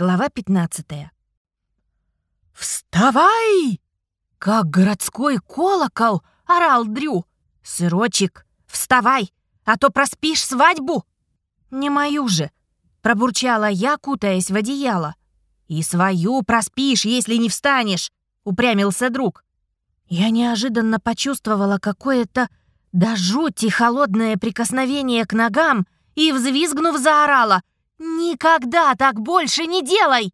Глава 15. «Вставай!» Как городской колокол орал Дрю. «Сырочек, вставай, а то проспишь свадьбу!» «Не мою же!» — пробурчала я, кутаясь в одеяло. «И свою проспишь, если не встанешь!» — упрямился друг. Я неожиданно почувствовала какое-то до жути холодное прикосновение к ногам и, взвизгнув, заорала «Никогда так больше не делай!»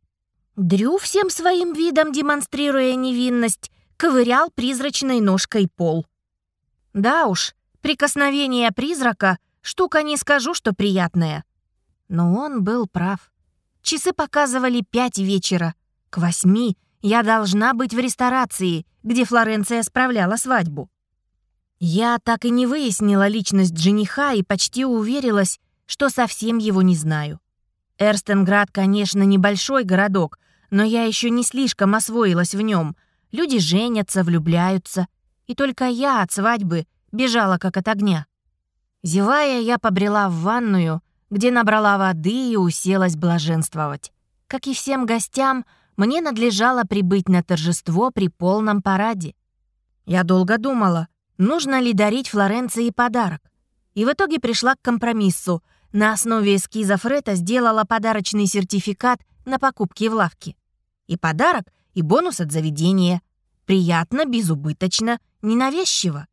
Дрю всем своим видом, демонстрируя невинность, ковырял призрачной ножкой пол. Да уж, прикосновение призрака — штука не скажу, что приятная. Но он был прав. Часы показывали пять вечера. К восьми я должна быть в ресторации, где Флоренция справляла свадьбу. Я так и не выяснила личность жениха и почти уверилась, что совсем его не знаю. Эрстенград, конечно, небольшой городок, но я еще не слишком освоилась в нем. Люди женятся, влюбляются. И только я от свадьбы бежала как от огня. Зевая, я побрела в ванную, где набрала воды и уселась блаженствовать. Как и всем гостям, мне надлежало прибыть на торжество при полном параде. Я долго думала, нужно ли дарить Флоренции подарок. И в итоге пришла к компромиссу. На основе эскиза Фрета сделала подарочный сертификат на покупки в лавке. И подарок, и бонус от заведения. Приятно, безубыточно, ненавязчиво.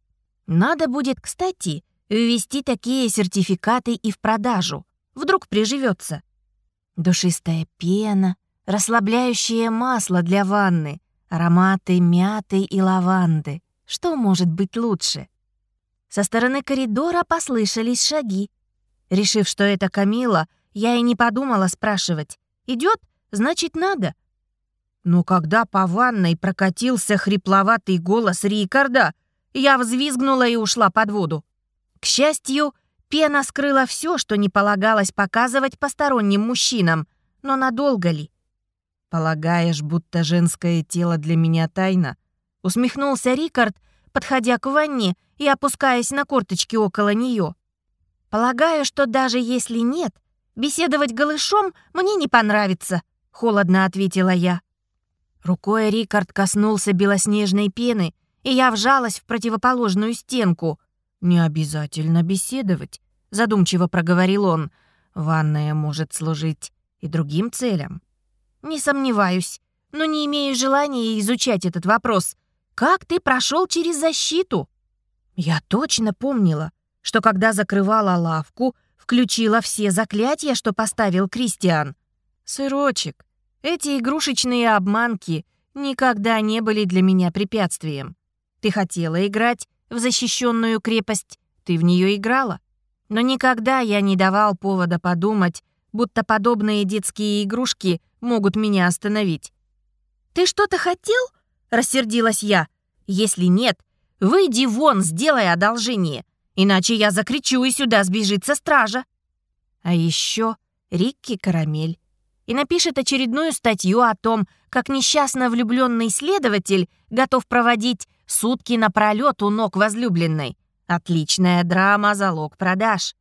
Надо будет, кстати, ввести такие сертификаты и в продажу. Вдруг приживется. Душистая пена, расслабляющее масло для ванны, ароматы мяты и лаванды. Что может быть лучше? Со стороны коридора послышались шаги. Решив, что это Камила, я и не подумала спрашивать. Идет, значит, надо. Но когда по ванной прокатился хрипловатый голос Рикарда, я взвизгнула и ушла под воду. К счастью, пена скрыла все, что не полагалось показывать посторонним мужчинам, но надолго ли? «Полагаешь, будто женское тело для меня тайна?» Усмехнулся Рикард, подходя к ванне и опускаясь на корточки около нее. «Полагаю, что даже если нет, беседовать голышом мне не понравится», — холодно ответила я. Рукой Рикард коснулся белоснежной пены, и я вжалась в противоположную стенку. «Не обязательно беседовать», — задумчиво проговорил он. «Ванная может служить и другим целям». «Не сомневаюсь, но не имею желания изучать этот вопрос. Как ты прошел через защиту?» Я точно помнила, что когда закрывала лавку, включила все заклятия, что поставил Кристиан. «Сырочек, эти игрушечные обманки никогда не были для меня препятствием. Ты хотела играть в защищенную крепость, ты в нее играла. Но никогда я не давал повода подумать, будто подобные детские игрушки могут меня остановить. «Ты что-то хотел?» — рассердилась я. «Если нет, выйди вон, сделай одолжение, иначе я закричу и сюда сбежится стража». А еще Рикки Карамель. И напишет очередную статью о том, как несчастно влюбленный следователь готов проводить сутки напролет у ног возлюбленной. Отличная драма, залог продаж.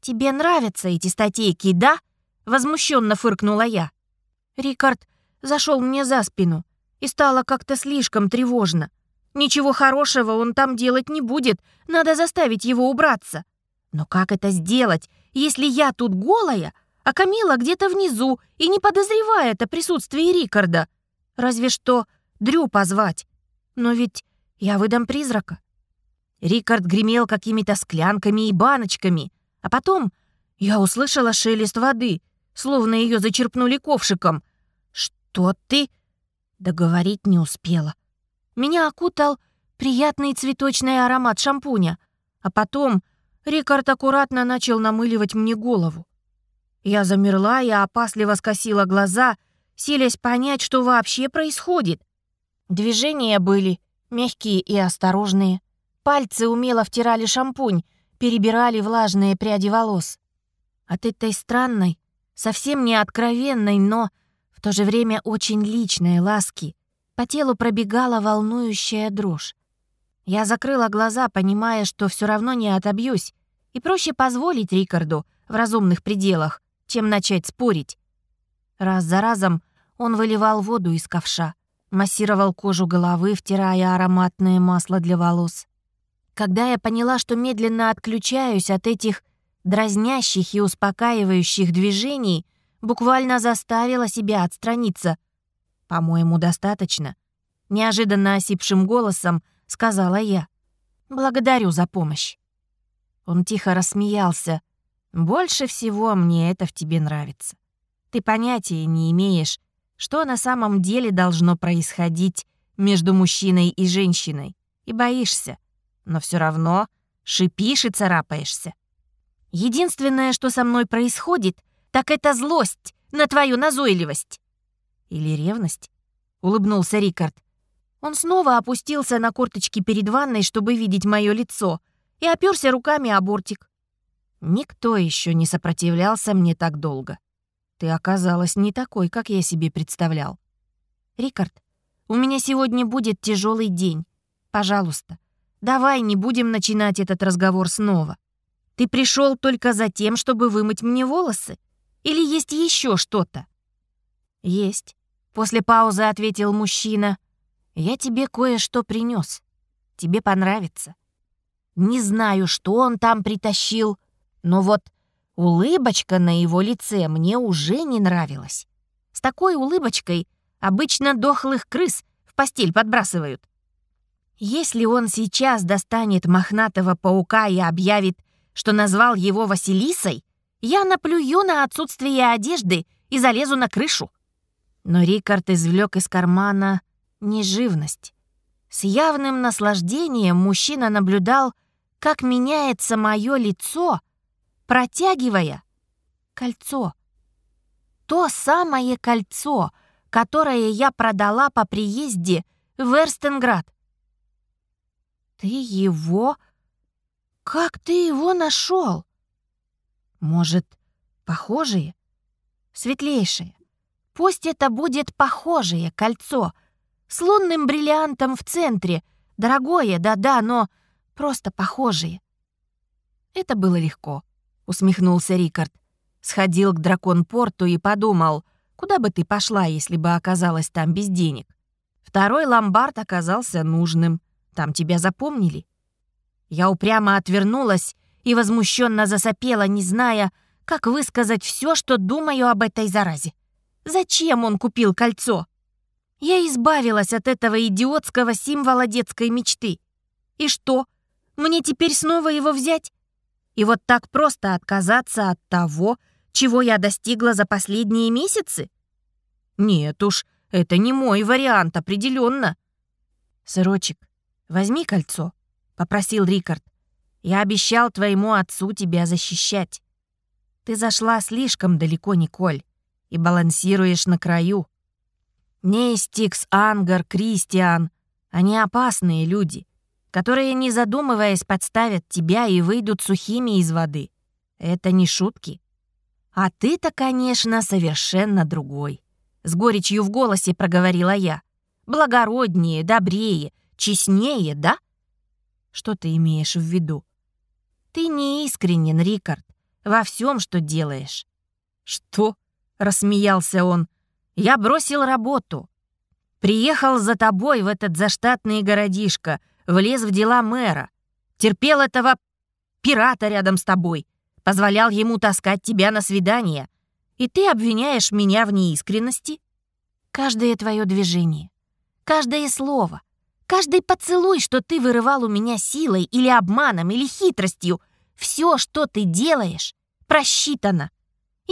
«Тебе нравятся эти статейки, да?» — возмущенно фыркнула я. Рикард зашел мне за спину, и стало как-то слишком тревожно. Ничего хорошего он там делать не будет, надо заставить его убраться. Но как это сделать, если я тут голая, а Камила где-то внизу и не подозревает о присутствии Рикарда? Разве что Дрю позвать. Но ведь я выдам призрака. Рикард гремел какими-то склянками и баночками, а потом я услышала шелест воды — словно ее зачерпнули ковшиком. «Что ты?» Договорить не успела. Меня окутал приятный цветочный аромат шампуня, а потом Рикард аккуратно начал намыливать мне голову. Я замерла и опасливо скосила глаза, силясь понять, что вообще происходит. Движения были мягкие и осторожные. Пальцы умело втирали шампунь, перебирали влажные пряди волос. От этой странной, совсем не откровенной, но в то же время очень личной ласки, по телу пробегала волнующая дрожь. Я закрыла глаза, понимая, что все равно не отобьюсь, и проще позволить Рикарду в разумных пределах, чем начать спорить. Раз за разом он выливал воду из ковша, массировал кожу головы, втирая ароматное масло для волос. Когда я поняла, что медленно отключаюсь от этих дразнящих и успокаивающих движений, буквально заставила себя отстраниться. «По-моему, достаточно», — неожиданно осипшим голосом сказала я. «Благодарю за помощь». Он тихо рассмеялся. «Больше всего мне это в тебе нравится. Ты понятия не имеешь, что на самом деле должно происходить между мужчиной и женщиной, и боишься, но все равно шипишь и царапаешься. Единственное, что со мной происходит, так это злость на твою назойливость. Или ревность? Улыбнулся Рикард. Он снова опустился на корточки перед ванной, чтобы видеть мое лицо, и оперся руками о бортик. Никто еще не сопротивлялся мне так долго. Ты оказалась не такой, как я себе представлял. Рикард, у меня сегодня будет тяжелый день. Пожалуйста, давай не будем начинать этот разговор снова. Ты пришел только за тем, чтобы вымыть мне волосы? Или есть еще что-то? Есть. После паузы ответил мужчина. Я тебе кое-что принес. Тебе понравится. Не знаю, что он там притащил, но вот улыбочка на его лице мне уже не нравилась. С такой улыбочкой обычно дохлых крыс в постель подбрасывают. Если он сейчас достанет мохнатого паука и объявит, что назвал его Василисой, я наплюю на отсутствие одежды и залезу на крышу. Но Рикард извлек из кармана неживность. С явным наслаждением мужчина наблюдал, как меняется мое лицо, протягивая кольцо. То самое кольцо, которое я продала по приезде в Эрстенград. «Ты его? Как ты его нашел? Может, похожие? Светлейшие. Пусть это будет похожее кольцо с лунным бриллиантом в центре. Дорогое, да-да, но просто похожие. Это было легко, усмехнулся Рикард. Сходил к дракон-порту и подумал, куда бы ты пошла, если бы оказалась там без денег. Второй ломбард оказался нужным. Там тебя запомнили. Я упрямо отвернулась и возмущенно засопела, не зная, как высказать все, что думаю об этой заразе. Зачем он купил кольцо? Я избавилась от этого идиотского символа детской мечты. И что, мне теперь снова его взять? И вот так просто отказаться от того, чего я достигла за последние месяцы? Нет уж, это не мой вариант определенно. Сырочек, возьми кольцо, попросил Рикард. Я обещал твоему отцу тебя защищать. Ты зашла слишком далеко, Николь, и балансируешь на краю. Нестикс, Ангар, Кристиан — они опасные люди, которые, не задумываясь, подставят тебя и выйдут сухими из воды. Это не шутки. А ты-то, конечно, совершенно другой. С горечью в голосе проговорила я. Благороднее, добрее, честнее, да? Что ты имеешь в виду? Ты не искренен, Рикард, во всем, что делаешь. Что? Рассмеялся он. Я бросил работу. Приехал за тобой в этот заштатный городишко, влез в дела мэра. Терпел этого пирата рядом с тобой. Позволял ему таскать тебя на свидание. И ты обвиняешь меня в неискренности? Каждое твое движение, каждое слово, каждый поцелуй, что ты вырывал у меня силой или обманом, или хитростью, все, что ты делаешь, просчитано.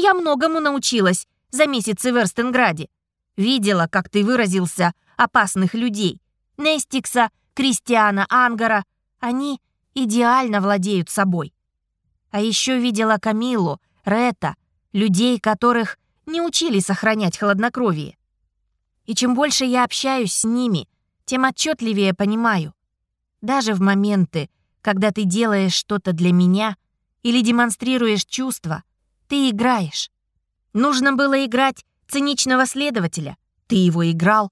Я многому научилась за месяцы в Эрстенграде. Видела, как ты выразился, опасных людей. Нестикса, Кристиана, Ангара. Они идеально владеют собой. А еще видела Камилу, Рета, людей, которых не учили сохранять хладнокровие. И чем больше я общаюсь с ними, тем отчетливее понимаю. Даже в моменты, когда ты делаешь что-то для меня или демонстрируешь чувства, ты играешь. Нужно было играть циничного следователя. Ты его играл.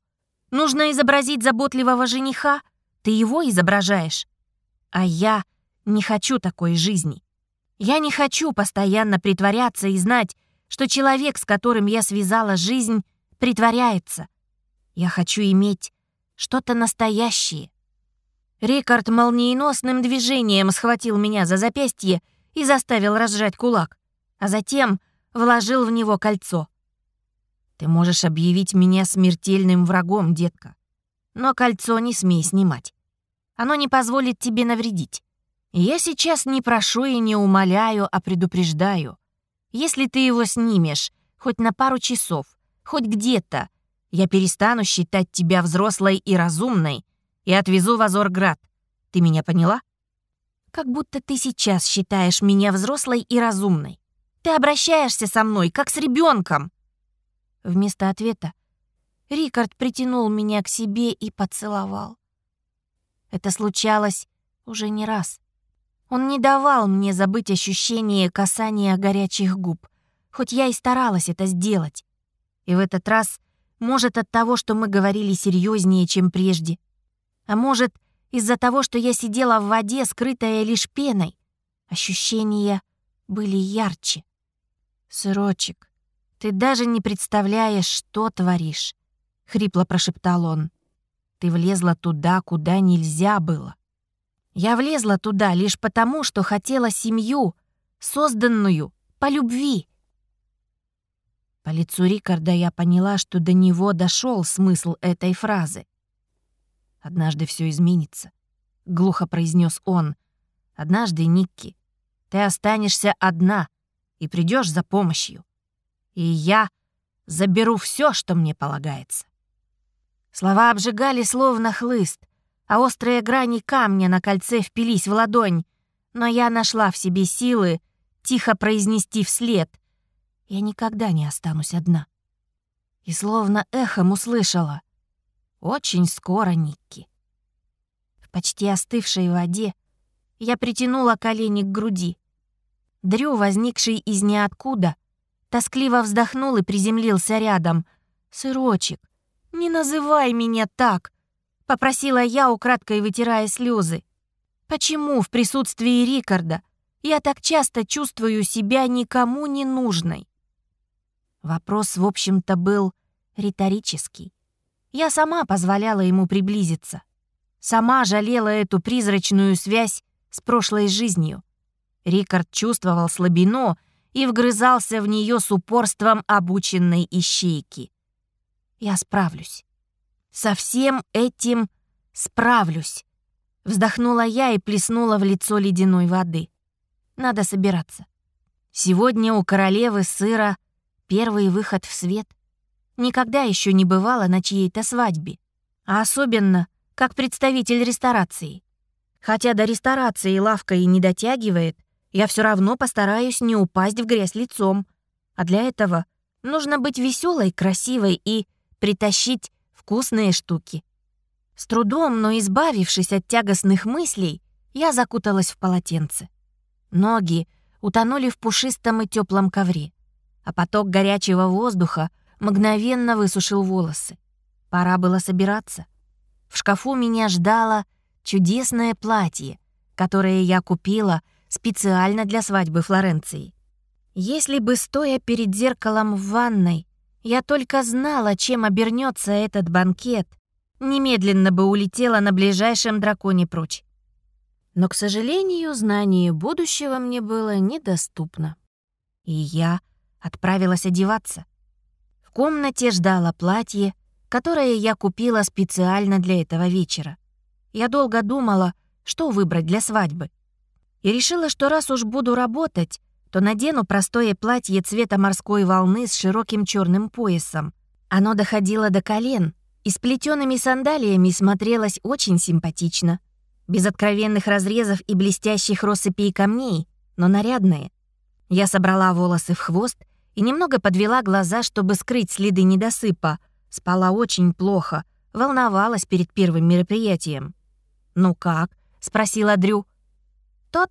Нужно изобразить заботливого жениха. Ты его изображаешь. А я не хочу такой жизни. Я не хочу постоянно притворяться и знать, что человек, с которым я связала жизнь, притворяется. Я хочу иметь что-то настоящее. Рикард молниеносным движением схватил меня за запястье и заставил разжать кулак, а затем вложил в него кольцо. «Ты можешь объявить меня смертельным врагом, детка, но кольцо не смей снимать. Оно не позволит тебе навредить. Я сейчас не прошу и не умоляю, а предупреждаю. Если ты его снимешь, хоть на пару часов, хоть где-то, я перестану считать тебя взрослой и разумной и отвезу в Азорград. Ты меня поняла? Как будто ты сейчас считаешь меня взрослой и разумной. Ты обращаешься со мной, как с ребенком. Вместо ответа Рикард притянул меня к себе и поцеловал. Это случалось уже не раз. Он не давал мне забыть ощущение касания горячих губ, хоть я и старалась это сделать. И в этот раз, может, от того, что мы говорили серьезнее, чем прежде, а может, из-за того, что я сидела в воде, скрытая лишь пеной, ощущения были ярче. «Сырочек, ты даже не представляешь, что творишь», — хрипло прошептал он. «Ты влезла туда, куда нельзя было. Я влезла туда лишь потому, что хотела семью, созданную по любви. По лицу Рикарда я поняла, что до него дошел смысл этой фразы. «Однажды все изменится», — глухо произнес он. «Однажды, Никки, ты останешься одна и придешь за помощью. И я заберу все, что мне полагается». Слова обжигали словно хлыст а острые грани камня на кольце впились в ладонь. Но я нашла в себе силы тихо произнести вслед. Я никогда не останусь одна. И словно эхом услышала. Очень скоро, Никки. В почти остывшей воде я притянула колени к груди. Дрю, возникший из ниоткуда, тоскливо вздохнул и приземлился рядом. «Сырочек, не называй меня так!» Попросила я, украдкой вытирая слезы. Почему в присутствии Рикарда я так часто чувствую себя никому не нужной? Вопрос, в общем-то, был риторический. Я сама позволяла ему приблизиться. Сама жалела эту призрачную связь с прошлой жизнью. Рикард чувствовал слабину и вгрызался в нее с упорством обученной ищейки. Я справлюсь. Со всем этим справлюсь. Вздохнула я и плеснула в лицо ледяной воды. Надо собираться. Сегодня у королевы сыра первый выход в свет. Никогда еще не бывало на чьей-то свадьбе. А особенно, как представитель ресторации. Хотя до ресторации лавка и не дотягивает, я все равно постараюсь не упасть в грязь лицом. А для этого нужно быть веселой, красивой и притащить вкусные штуки. С трудом, но избавившись от тягостных мыслей, я закуталась в полотенце. Ноги утонули в пушистом и теплом ковре, а поток горячего воздуха мгновенно высушил волосы. Пора было собираться. В шкафу меня ждало чудесное платье, которое я купила специально для свадьбы Флоренции. Если бы, стоя перед зеркалом в ванной, я только знала, чем обернется этот банкет. Немедленно бы улетела на ближайшем драконе прочь. Но, к сожалению, знание будущего мне было недоступно. И я отправилась одеваться. В комнате ждало платье, которое я купила специально для этого вечера. Я долго думала, что выбрать для свадьбы. И решила, что раз уж буду работать, то надену простое платье цвета морской волны с широким черным поясом. Оно доходило до колен и с плетеными сандалиями смотрелось очень симпатично. Без откровенных разрезов и блестящих россыпей камней, но нарядное. Я собрала волосы в хвост и немного подвела глаза, чтобы скрыть следы недосыпа. Спала очень плохо, волновалась перед первым мероприятием. «Ну как?» — спросила Дрю. Тот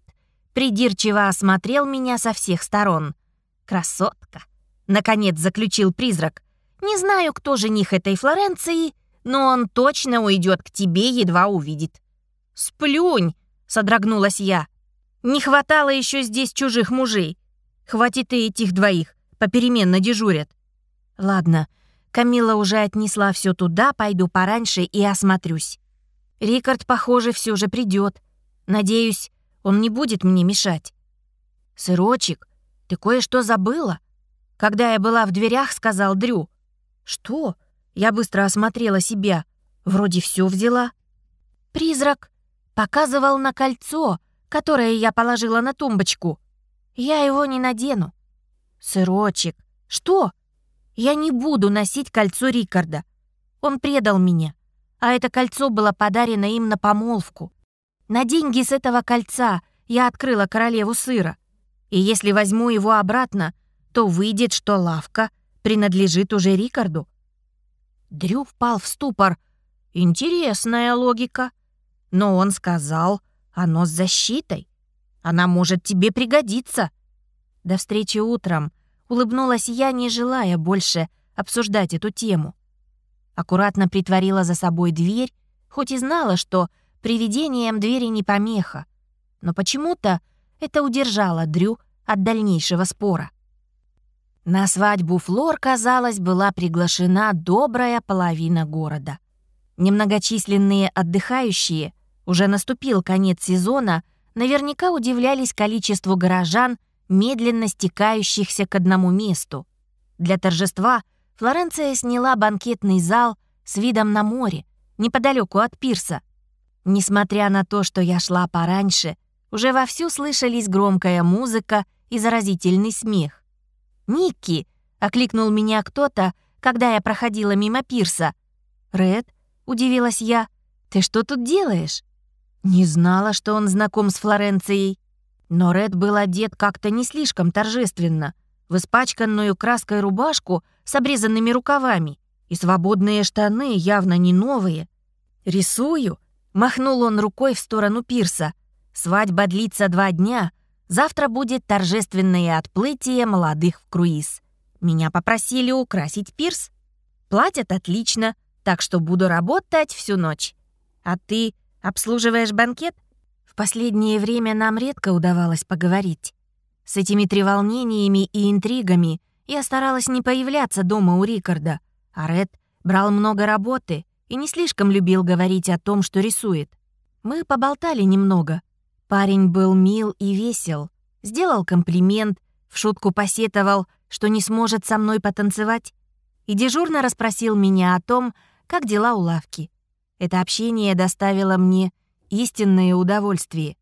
придирчиво осмотрел меня со всех сторон. «Красотка!» — наконец заключил призрак. «Не знаю, кто жених этой Флоренции, но он точно уйдет к тебе, едва увидит». «Сплюнь!» — содрогнулась я. «Не хватало еще здесь чужих мужей. Хватит и этих двоих. попеременно дежурят. Ладно, Камила уже отнесла все туда, пойду пораньше и осмотрюсь. Рикард, похоже, все же придет. Надеюсь, он не будет мне мешать. «Сырочек, ты кое-что забыла?» Когда я была в дверях, сказал Дрю. «Что?» Я быстро осмотрела себя. Вроде все взяла. Призрак показывал на кольцо, которое я положила на тумбочку. Я его не надену. Сырочек. Что? Я не буду носить кольцо Рикарда. Он предал меня. А это кольцо было подарено им на помолвку. На деньги с этого кольца я открыла королеву сыра. И если возьму его обратно, то выйдет, что лавка принадлежит уже Рикарду. Дрю впал в ступор. Интересная логика. Но он сказал, оно с защитой. Она может тебе пригодиться. До встречи утром улыбнулась я, не желая больше обсуждать эту тему. Аккуратно притворила за собой дверь, хоть и знала, что привидением двери не помеха. Но почему-то это удержало Дрю от дальнейшего спора. На свадьбу Флор, казалось, была приглашена добрая половина города. Немногочисленные отдыхающие, уже наступил конец сезона, наверняка удивлялись количеству горожан, медленно стекающихся к одному месту. Для торжества Флоренция сняла банкетный зал с видом на море, неподалеку от пирса. Несмотря на то, что я шла пораньше, уже вовсю слышались громкая музыка и заразительный смех. «Никки!» — окликнул меня кто-то, когда я проходила мимо пирса. «Ред?» — удивилась я. «Ты что тут делаешь?» Не знала, что он знаком с Флоренцией. Но Ред был одет как-то не слишком торжественно, в испачканную краской рубашку с обрезанными рукавами и свободные штаны, явно не новые. «Рисую?» — махнул он рукой в сторону пирса. «Свадьба длится два дня, Завтра будет торжественное отплытие молодых в круиз. Меня попросили украсить пирс. Платят отлично, так что буду работать всю ночь. А ты обслуживаешь банкет? В последнее время нам редко удавалось поговорить. С этими треволнениями и интригами я старалась не появляться дома у Рикарда, а Ред брал много работы и не слишком любил говорить о том, что рисует. Мы поболтали немного, Парень был мил и весел, сделал комплимент, в шутку посетовал, что не сможет со мной потанцевать, и дежурно расспросил меня о том, как дела у лавки. Это общение доставило мне истинное удовольствие.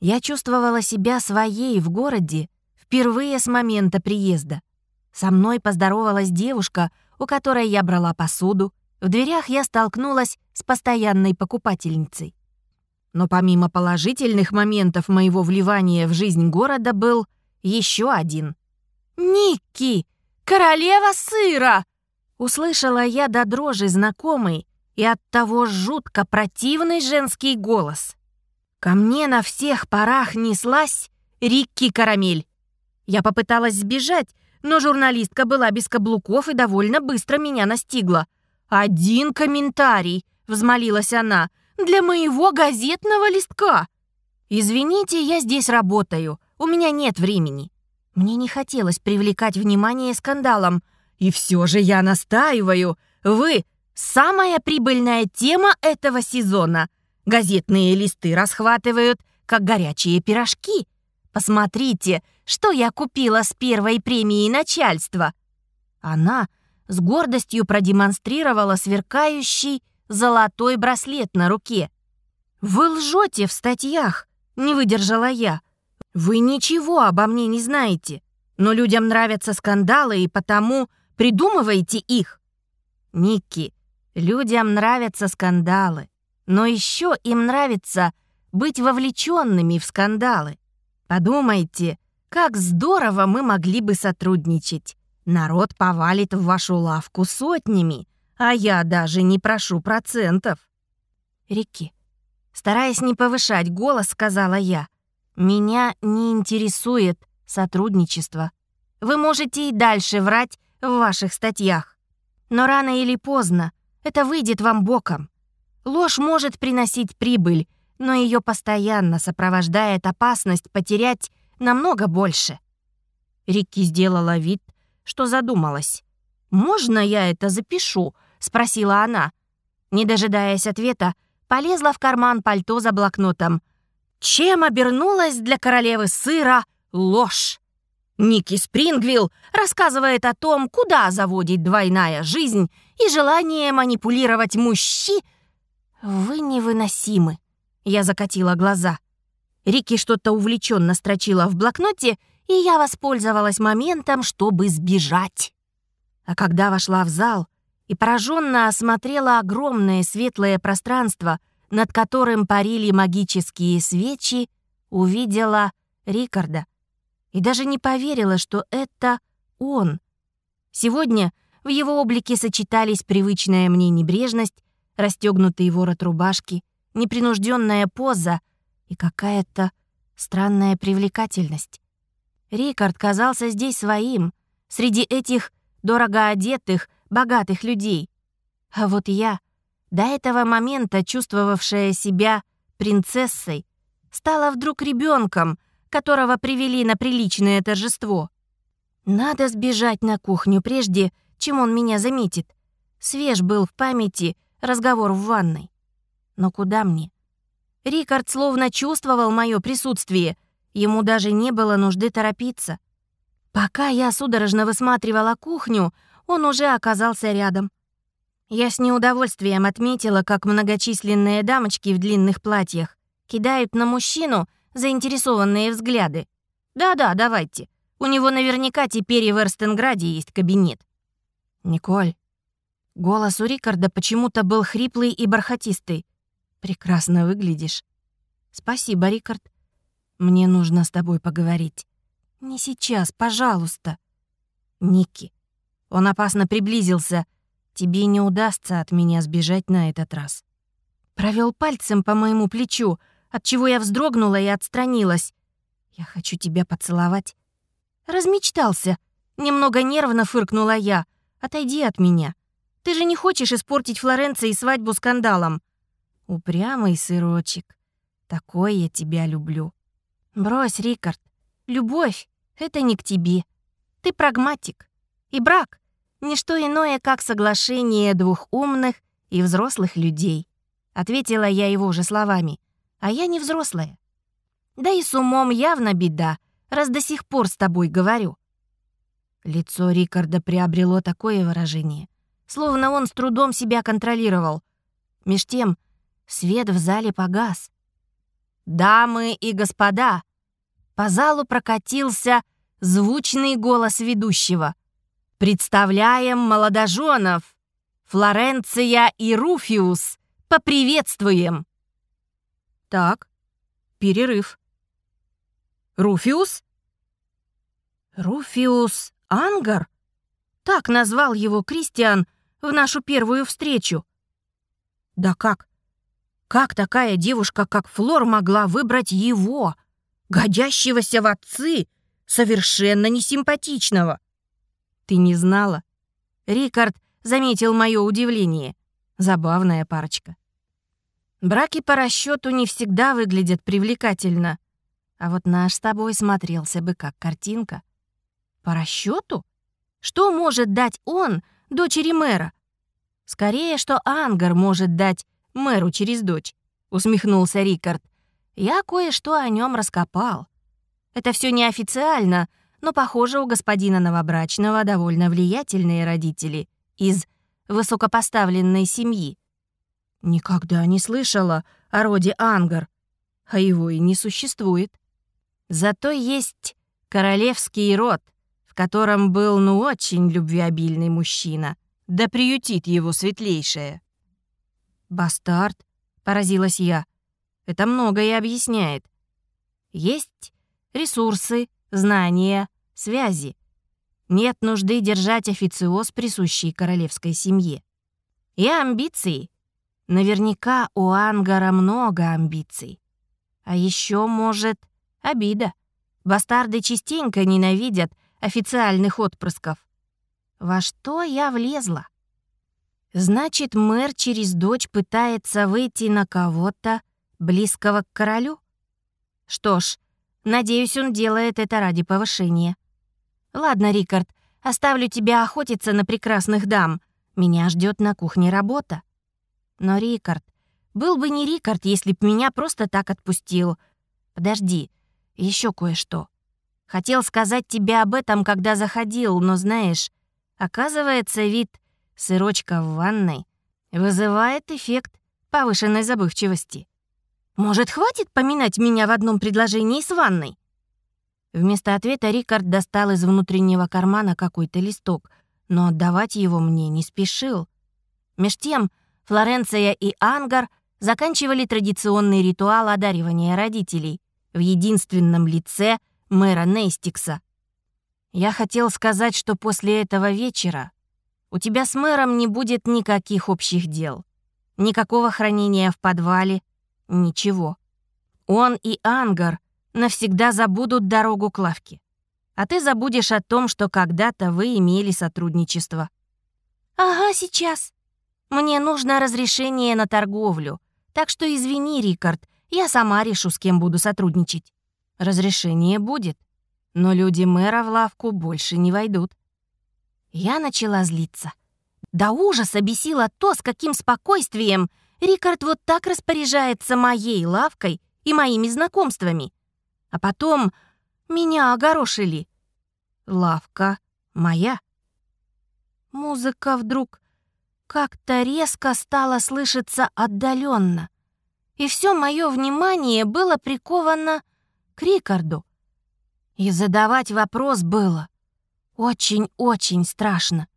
Я чувствовала себя своей в городе впервые с момента приезда. Со мной поздоровалась девушка, у которой я брала посуду. В дверях я столкнулась с постоянной покупательницей. Но помимо положительных моментов моего вливания в жизнь города был еще один. «Никки! Королева сыра!» Услышала я до дрожи знакомый и от того жутко противный женский голос. Ко мне на всех парах неслась Рикки Карамель. Я попыталась сбежать, но журналистка была без каблуков и довольно быстро меня настигла. «Один комментарий!» — взмолилась она — для моего газетного листка. Извините, я здесь работаю, у меня нет времени. Мне не хотелось привлекать внимание скандалом. И все же я настаиваю. Вы — самая прибыльная тема этого сезона. Газетные листы расхватывают, как горячие пирожки. Посмотрите, что я купила с первой премией начальства. Она с гордостью продемонстрировала сверкающий золотой браслет на руке. «Вы лжете в статьях!» — не выдержала я. «Вы ничего обо мне не знаете, но людям нравятся скандалы, и потому придумываете их». «Никки, людям нравятся скандалы, но еще им нравится быть вовлеченными в скандалы. Подумайте, как здорово мы могли бы сотрудничать. Народ повалит в вашу лавку сотнями, а я даже не прошу процентов. Рики, стараясь не повышать голос, сказала я, меня не интересует сотрудничество. Вы можете и дальше врать в ваших статьях. Но рано или поздно это выйдет вам боком. Ложь может приносить прибыль, но ее постоянно сопровождает опасность потерять намного больше. Рикки сделала вид, что задумалась. «Можно я это запишу?» — спросила она. Не дожидаясь ответа, полезла в карман пальто за блокнотом. Чем обернулась для королевы сыра ложь? Ники Спрингвилл рассказывает о том, куда заводит двойная жизнь и желание манипулировать мужчи. «Вы невыносимы», — я закатила глаза. Рики что-то увлеченно строчила в блокноте, и я воспользовалась моментом, чтобы сбежать. А когда вошла в зал и пораженно осмотрела огромное светлое пространство, над которым парили магические свечи, увидела Рикарда и даже не поверила, что это он. Сегодня в его облике сочетались привычная мне небрежность, расстегнутый ворот рубашки, непринужденная поза и какая-то странная привлекательность. Рикард казался здесь своим, среди этих дорого одетых, богатых людей. А вот я, до этого момента чувствовавшая себя принцессой, стала вдруг ребенком, которого привели на приличное торжество. Надо сбежать на кухню прежде, чем он меня заметит. Свеж был в памяти разговор в ванной. Но куда мне? Рикард словно чувствовал мое присутствие. Ему даже не было нужды торопиться. Пока я судорожно высматривала кухню, он уже оказался рядом. Я с неудовольствием отметила, как многочисленные дамочки в длинных платьях кидают на мужчину заинтересованные взгляды. «Да-да, давайте. У него наверняка теперь и в Эрстенграде есть кабинет». «Николь». Голос у Рикарда почему-то был хриплый и бархатистый. «Прекрасно выглядишь». «Спасибо, Рикард. Мне нужно с тобой поговорить». «Не сейчас, пожалуйста». «Ники». Он опасно приблизился. «Тебе не удастся от меня сбежать на этот раз». Провел пальцем по моему плечу — отчего я вздрогнула и отстранилась. «Я хочу тебя поцеловать». «Размечтался». Немного нервно фыркнула я. «Отойди от меня. Ты же не хочешь испортить Флоренции свадьбу скандалом». «Упрямый сырочек. Такой я тебя люблю». «Брось, Рикард. Любовь — это не к тебе. Ты прагматик. И брак — ничто иное, как соглашение двух умных и взрослых людей», — ответила я его же словами а я не взрослая. Да и с умом явно беда, раз до сих пор с тобой говорю». Лицо Рикарда приобрело такое выражение, словно он с трудом себя контролировал. Меж тем свет в зале погас. «Дамы и господа!» По залу прокатился звучный голос ведущего. «Представляем молодоженов! Флоренция и Руфиус! Поприветствуем!» Так, перерыв. Руфиус? Руфиус Ангар? Так назвал его Кристиан в нашу первую встречу. Да как? Как такая девушка, как Флор, могла выбрать его, годящегося в отцы, совершенно несимпатичного? Ты не знала? Рикард заметил мое удивление. Забавная парочка. Браки по расчету не всегда выглядят привлекательно. А вот наш с тобой смотрелся бы как картинка. По расчету? Что может дать он дочери мэра? Скорее, что Ангар может дать мэру через дочь, усмехнулся Рикард. Я кое-что о нем раскопал. Это все неофициально, но, похоже, у господина новобрачного довольно влиятельные родители из высокопоставленной семьи. Никогда не слышала о роде Ангар, а его и не существует. Зато есть королевский род, в котором был ну очень любвеобильный мужчина, да приютит его светлейшее. «Бастард», — поразилась я, — «это многое объясняет. Есть ресурсы, знания, связи. Нет нужды держать официоз, присущий королевской семье. И амбиции, Наверняка у Ангара много амбиций. А еще, может, обида. Бастарды частенько ненавидят официальных отпрысков. Во что я влезла? Значит, мэр через дочь пытается выйти на кого-то, близкого к королю? Что ж, надеюсь, он делает это ради повышения. Ладно, Рикард, Оставлю тебя охотиться на прекрасных дам. Меня ждет на кухне работа». Но Рикард... Был бы не Рикард, если б меня просто так отпустил. Подожди, еще кое-что. Хотел сказать тебе об этом, когда заходил, но знаешь, оказывается, вид сырочка в ванной вызывает эффект повышенной забывчивости. Может, хватит поминать меня в одном предложении с ванной? Вместо ответа Рикард достал из внутреннего кармана какой-то листок, но отдавать его мне не спешил. Меж тем Флоренция и Ангар заканчивали традиционный ритуал одаривания родителей в единственном лице мэра Нейстикса. Я хотел сказать, что после этого вечера у тебя с мэром не будет никаких общих дел, никакого хранения в подвале, ничего. Он и Ангар навсегда забудут дорогу к лавке. А ты забудешь о том, что когда-то вы имели сотрудничество. Ага, сейчас. Мне нужно разрешение на торговлю. Так что извини, Рикард, я сама решу, с кем буду сотрудничать. Разрешение будет, но люди мэра в лавку больше не войдут. Я начала злиться. До ужаса бесило то, с каким спокойствием Рикард вот так распоряжается моей лавкой и моими знакомствами. А потом меня огорошили. Лавка моя. Музыка вдруг как-то резко стала слышаться отдаленно, и все мое внимание было приковано к Рикарду. И задавать вопрос было очень-очень страшно.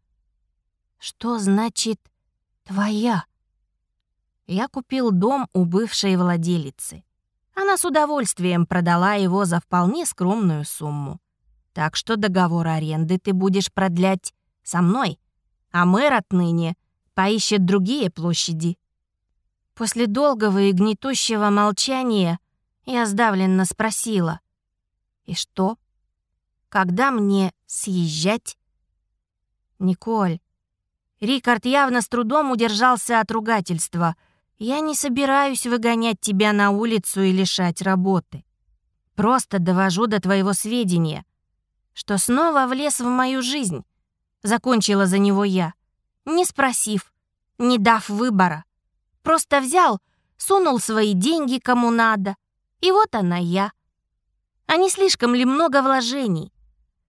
Что значит «твоя»? Я купил дом у бывшей владелицы. Она с удовольствием продала его за вполне скромную сумму. Так что договор аренды ты будешь продлять со мной, а мэр отныне поищет другие площади. После долгого и гнетущего молчания я сдавленно спросила. «И что? Когда мне съезжать?» «Николь». Рикард явно с трудом удержался от ругательства — я не собираюсь выгонять тебя на улицу и лишать работы. Просто довожу до твоего сведения, что снова влез в мою жизнь. Закончила за него я, не спросив, не дав выбора. Просто взял, сунул свои деньги кому надо. И вот она я. А не слишком ли много вложений?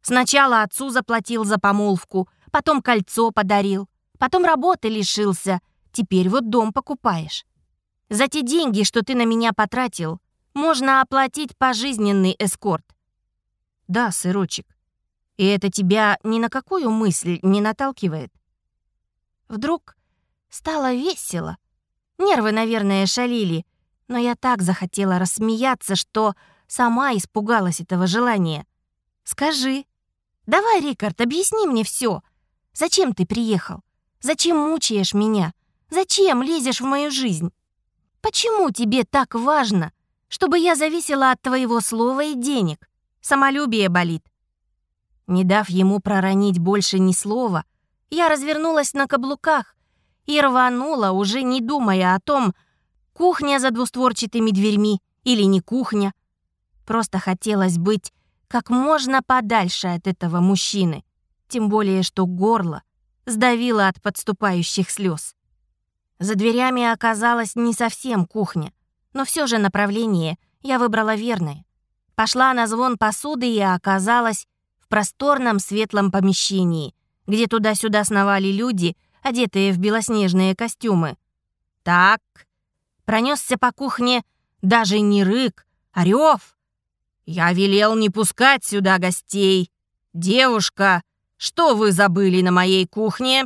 Сначала отцу заплатил за помолвку, потом кольцо подарил, потом работы лишился — Теперь вот дом покупаешь. За те деньги, что ты на меня потратил, можно оплатить пожизненный эскорт. Да, сырочек. И это тебя ни на какую мысль не наталкивает? Вдруг стало весело. Нервы, наверное, шалили, но я так захотела рассмеяться, что сама испугалась этого желания. Скажи, давай, Рикард, объясни мне все. Зачем ты приехал? Зачем мучаешь меня? Зачем лезешь в мою жизнь? Почему тебе так важно, чтобы я зависела от твоего слова и денег? Самолюбие болит». Не дав ему проронить больше ни слова, я развернулась на каблуках и рванула, уже не думая о том, кухня за двустворчатыми дверьми или не кухня. Просто хотелось быть как можно подальше от этого мужчины, тем более что горло сдавило от подступающих слез. За дверями оказалась не совсем кухня, но все же направление я выбрала верное. Пошла на звон посуды и оказалась в просторном светлом помещении, где туда-сюда сновали люди, одетые в белоснежные костюмы. Так, пронесся по кухне даже не рык, а рев. Я велел не пускать сюда гостей. Девушка, что вы забыли на моей кухне?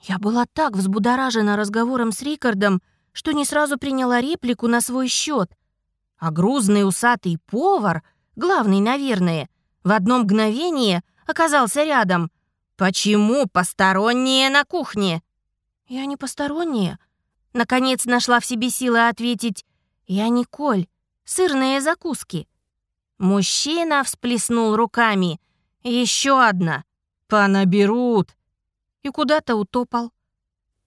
Я была так взбудоражена разговором с Рикардом, что не сразу приняла реплику на свой счет. А грузный усатый повар, главный, наверное, в одно мгновение оказался рядом. «Почему посторонние на кухне?» «Я не посторонняя». Наконец нашла в себе силы ответить «Я Николь, сырные закуски». Мужчина всплеснул руками. «Еще одна. Понаберут и куда-то утопал.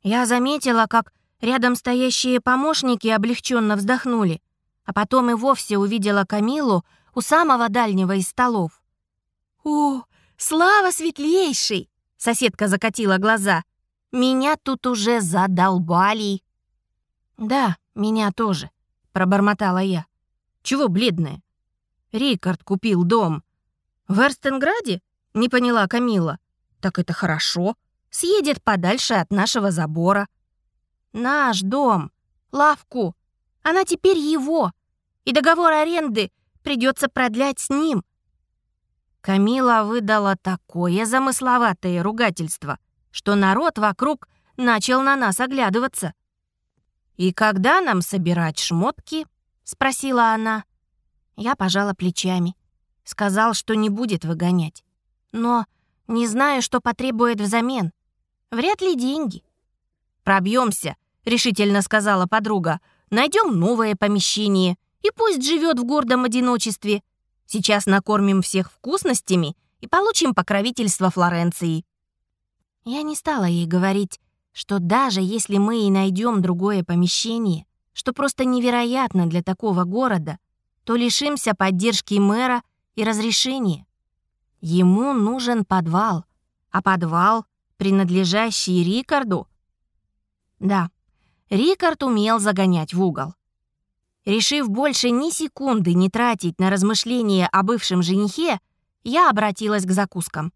Я заметила, как рядом стоящие помощники облегченно вздохнули, а потом и вовсе увидела Камилу у самого дальнего из столов. «О, слава светлейший!» Соседка закатила глаза. «Меня тут уже задолбали». «Да, меня тоже», — пробормотала я. «Чего бледная?» «Рикард купил дом». «В Эрстенграде?» — не поняла Камила. «Так это хорошо. Съедет подальше от нашего забора». «Наш дом. Лавку. Она теперь его. И договор аренды придется продлять с ним». Камила выдала такое замысловатое ругательство, что народ вокруг начал на нас оглядываться. «И когда нам собирать шмотки?» — спросила она. Я пожала плечами. Сказал, что не будет выгонять. Но не знаю, что потребует взамен. Вряд ли деньги. «Пробьемся», — решительно сказала подруга. «Найдем новое помещение, и пусть живет в гордом одиночестве. Сейчас накормим всех вкусностями и получим покровительство Флоренции». Я не стала ей говорить, что даже если мы и найдем другое помещение, что просто невероятно для такого города, то лишимся поддержки мэра и разрешения. Ему нужен подвал, а подвал, принадлежащий Рикарду... Да, Рикард умел загонять в угол. Решив больше ни секунды не тратить на размышления о бывшем женихе, я обратилась к закускам.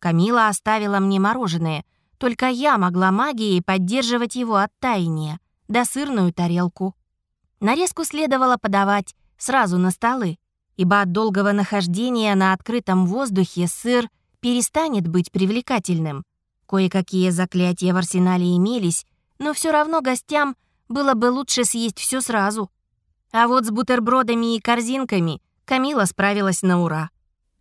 Камила оставила мне мороженое, только я могла магией поддерживать его от таяния, да сырную тарелку. Нарезку следовало подавать сразу на столы, ибо от долгого нахождения на открытом воздухе сыр перестанет быть привлекательным. Кое-какие заклятия в арсенале имелись, но все равно гостям было бы лучше съесть все сразу. А вот с бутербродами и корзинками Камила справилась на ура.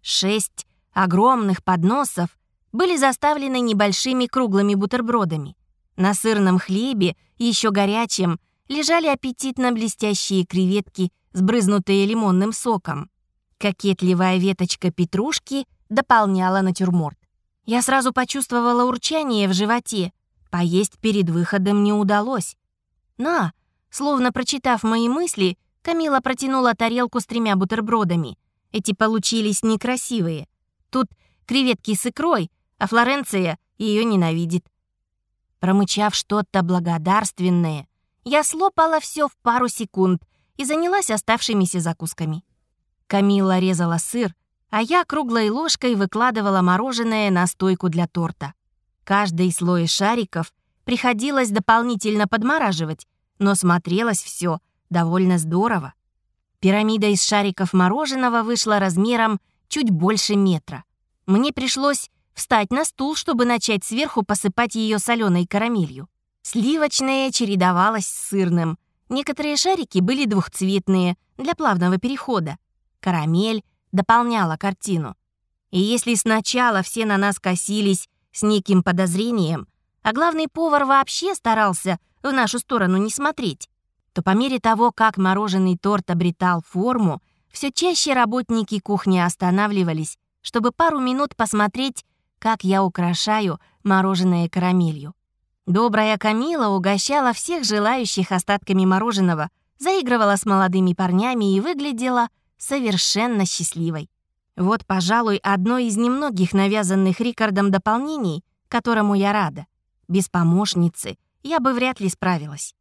Шесть огромных подносов были заставлены небольшими круглыми бутербродами. На сырном хлебе, еще горячем, лежали аппетитно блестящие креветки, сбрызнутые лимонным соком. Кокетливая веточка петрушки дополняла натюрморт. Я сразу почувствовала урчание в животе. Поесть перед выходом не удалось. «На!» Словно прочитав мои мысли, Камила протянула тарелку с тремя бутербродами. Эти получились некрасивые. Тут креветки с икрой, а Флоренция ее ненавидит. Промычав что-то благодарственное, я слопала все в пару секунд и занялась оставшимися закусками. Камила резала сыр, а я круглой ложкой выкладывала мороженое на стойку для торта. Каждый слой шариков приходилось дополнительно подмораживать, но смотрелось все довольно здорово. Пирамида из шариков мороженого вышла размером чуть больше метра. Мне пришлось встать на стул, чтобы начать сверху посыпать ее соленой карамелью. Сливочное чередовалось с сырным. Некоторые шарики были двухцветные, для плавного перехода. Карамель дополняла картину. И если сначала все на нас косились с неким подозрением, а главный повар вообще старался в нашу сторону не смотреть, то по мере того, как мороженый торт обретал форму, все чаще работники кухни останавливались, чтобы пару минут посмотреть как я украшаю мороженое карамелью. Добрая Камила угощала всех желающих остатками мороженого, заигрывала с молодыми парнями и выглядела совершенно счастливой. Вот, пожалуй, одно из немногих навязанных Рикардом дополнений, которому я рада. Без помощницы я бы вряд ли справилась.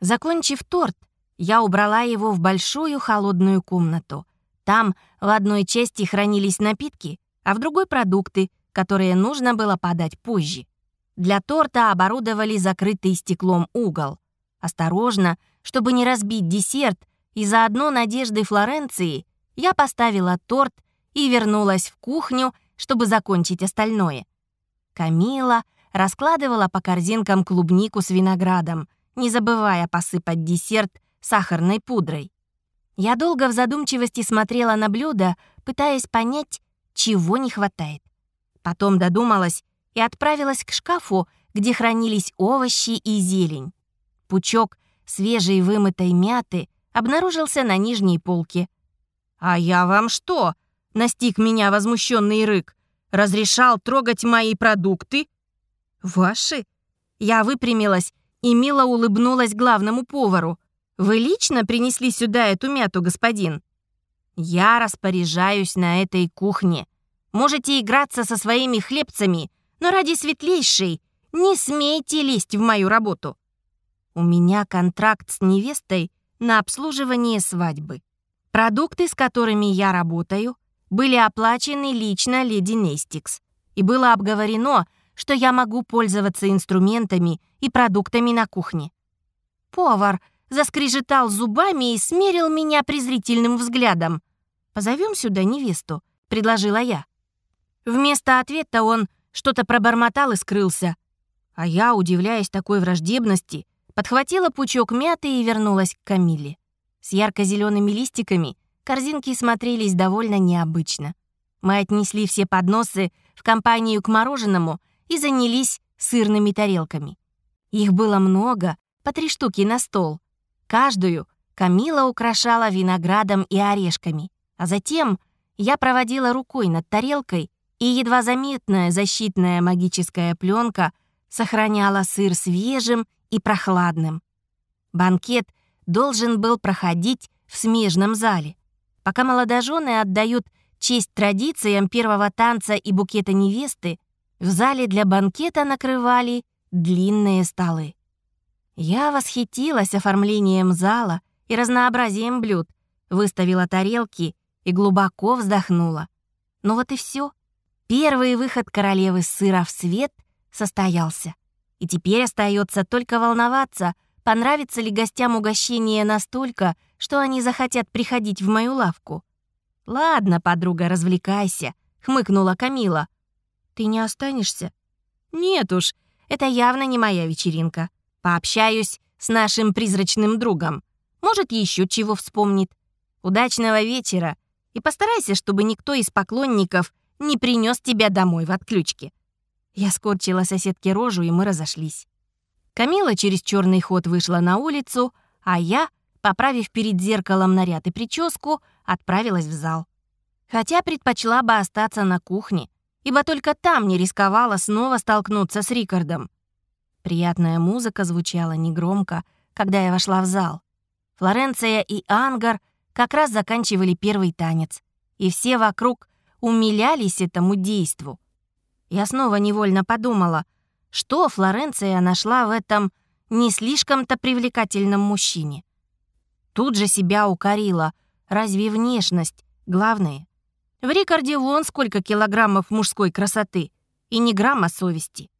Закончив торт, я убрала его в большую холодную комнату. Там в одной части хранились напитки, а в другой — продукты, которые нужно было подать позже. Для торта оборудовали закрытый стеклом угол. Осторожно, чтобы не разбить десерт, и заодно надежды Флоренции, я поставила торт и вернулась в кухню, чтобы закончить остальное. Камила раскладывала по корзинкам клубнику с виноградом, не забывая посыпать десерт сахарной пудрой. Я долго в задумчивости смотрела на блюдо, пытаясь понять, чего не хватает. Потом додумалась и отправилась к шкафу, где хранились овощи и зелень. Пучок свежей вымытой мяты обнаружился на нижней полке. «А я вам что?» — настиг меня возмущенный рык. «Разрешал трогать мои продукты?» «Ваши?» Я выпрямилась и мило улыбнулась главному повару. «Вы лично принесли сюда эту мяту, господин?» «Я распоряжаюсь на этой кухне», Можете играться со своими хлебцами, но ради светлейшей не смейте лезть в мою работу. У меня контракт с невестой на обслуживание свадьбы. Продукты, с которыми я работаю, были оплачены лично леди Нестикс, и было обговорено, что я могу пользоваться инструментами и продуктами на кухне. Повар заскрежетал зубами и смерил меня презрительным взглядом. «Позовем сюда невесту», — предложила я. Вместо ответа он что-то пробормотал и скрылся. А я, удивляясь такой враждебности, подхватила пучок мяты и вернулась к Камиле. С ярко-зелеными листиками корзинки смотрелись довольно необычно. Мы отнесли все подносы в компанию к мороженому и занялись сырными тарелками. Их было много, по три штуки на стол. Каждую Камила украшала виноградом и орешками, а затем я проводила рукой над тарелкой, и едва заметная защитная магическая пленка сохраняла сыр свежим и прохладным. Банкет должен был проходить в смежном зале. Пока молодожены отдают честь традициям первого танца и букета невесты, в зале для банкета накрывали длинные столы. Я восхитилась оформлением зала и разнообразием блюд, выставила тарелки и глубоко вздохнула. Ну вот и все. Первый выход королевы сыра в свет состоялся. И теперь остается только волноваться, понравится ли гостям угощение настолько, что они захотят приходить в мою лавку. «Ладно, подруга, развлекайся», — хмыкнула Камила. «Ты не останешься?» «Нет уж, это явно не моя вечеринка. Пообщаюсь с нашим призрачным другом. Может, еще чего вспомнит. Удачного вечера и постарайся, чтобы никто из поклонников не принес тебя домой в отключке». Я скорчила соседке рожу, и мы разошлись. Камила через черный ход вышла на улицу, а я, поправив перед зеркалом наряд и прическу, отправилась в зал. Хотя предпочла бы остаться на кухне, ибо только там не рисковала снова столкнуться с Рикардом. Приятная музыка звучала негромко, когда я вошла в зал. Флоренция и Ангар как раз заканчивали первый танец, и все вокруг умилялись этому действу. Я снова невольно подумала, что Флоренция нашла в этом не слишком-то привлекательном мужчине. Тут же себя укорила. Разве внешность главное? В Рикарде вон сколько килограммов мужской красоты и ни грамма совести.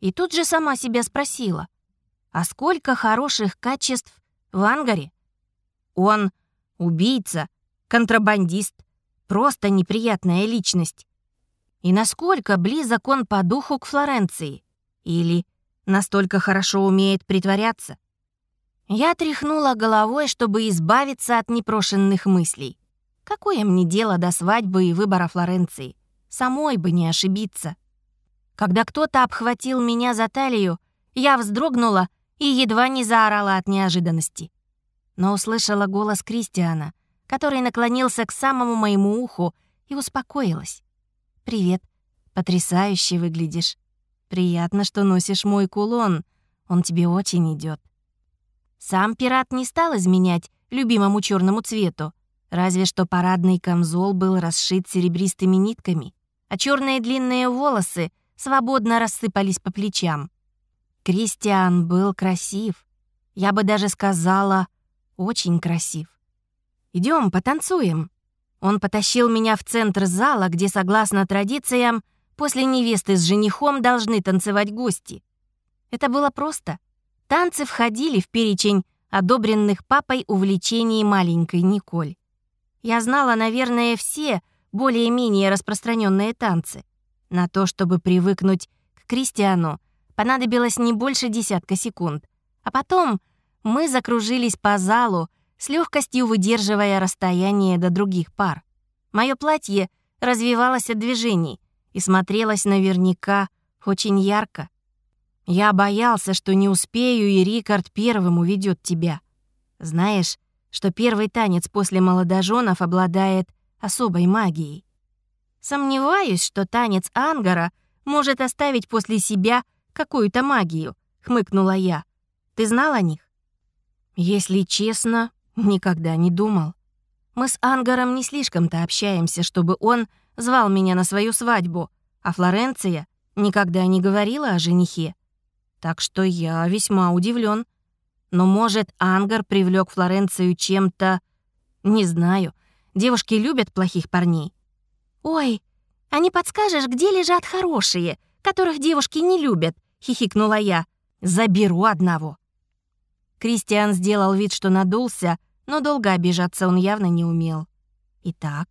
И тут же сама себя спросила, а сколько хороших качеств в Ангаре? Он убийца, контрабандист, просто неприятная личность. И насколько близок он по духу к Флоренции? Или настолько хорошо умеет притворяться? Я тряхнула головой, чтобы избавиться от непрошенных мыслей. Какое мне дело до свадьбы и выбора Флоренции? Самой бы не ошибиться. Когда кто-то обхватил меня за талию, я вздрогнула и едва не заорала от неожиданности. Но услышала голос Кристиана, который наклонился к самому моему уху и успокоилась. «Привет. Потрясающе выглядишь. Приятно, что носишь мой кулон. Он тебе очень идет. Сам пират не стал изменять любимому черному цвету, разве что парадный камзол был расшит серебристыми нитками, а черные длинные волосы свободно рассыпались по плечам. Кристиан был красив. Я бы даже сказала, очень красив. Идем, потанцуем. Он потащил меня в центр зала, где, согласно традициям, после невесты с женихом должны танцевать гости. Это было просто. Танцы входили в перечень одобренных папой увлечений маленькой Николь. Я знала, наверное, все более-менее распространенные танцы. На то, чтобы привыкнуть к Кристиану, понадобилось не больше десятка секунд. А потом мы закружились по залу, с легкостью выдерживая расстояние до других пар. Мое платье развивалось от движений и смотрелось наверняка очень ярко. Я боялся, что не успею, и Рикард первым уведет тебя. Знаешь, что первый танец после молодоженов обладает особой магией. Сомневаюсь, что танец Ангара может оставить после себя какую-то магию, хмыкнула я. Ты знал о них? Если честно, Никогда не думал. Мы с Ангаром не слишком-то общаемся, чтобы он звал меня на свою свадьбу, а Флоренция никогда не говорила о женихе. Так что я весьма удивлен. Но, может, Ангар привлек Флоренцию чем-то... Не знаю. Девушки любят плохих парней. «Ой, а не подскажешь, где лежат хорошие, которых девушки не любят?» — хихикнула я. «Заберу одного». Кристиан сделал вид, что надулся, но долго обижаться он явно не умел. Итак,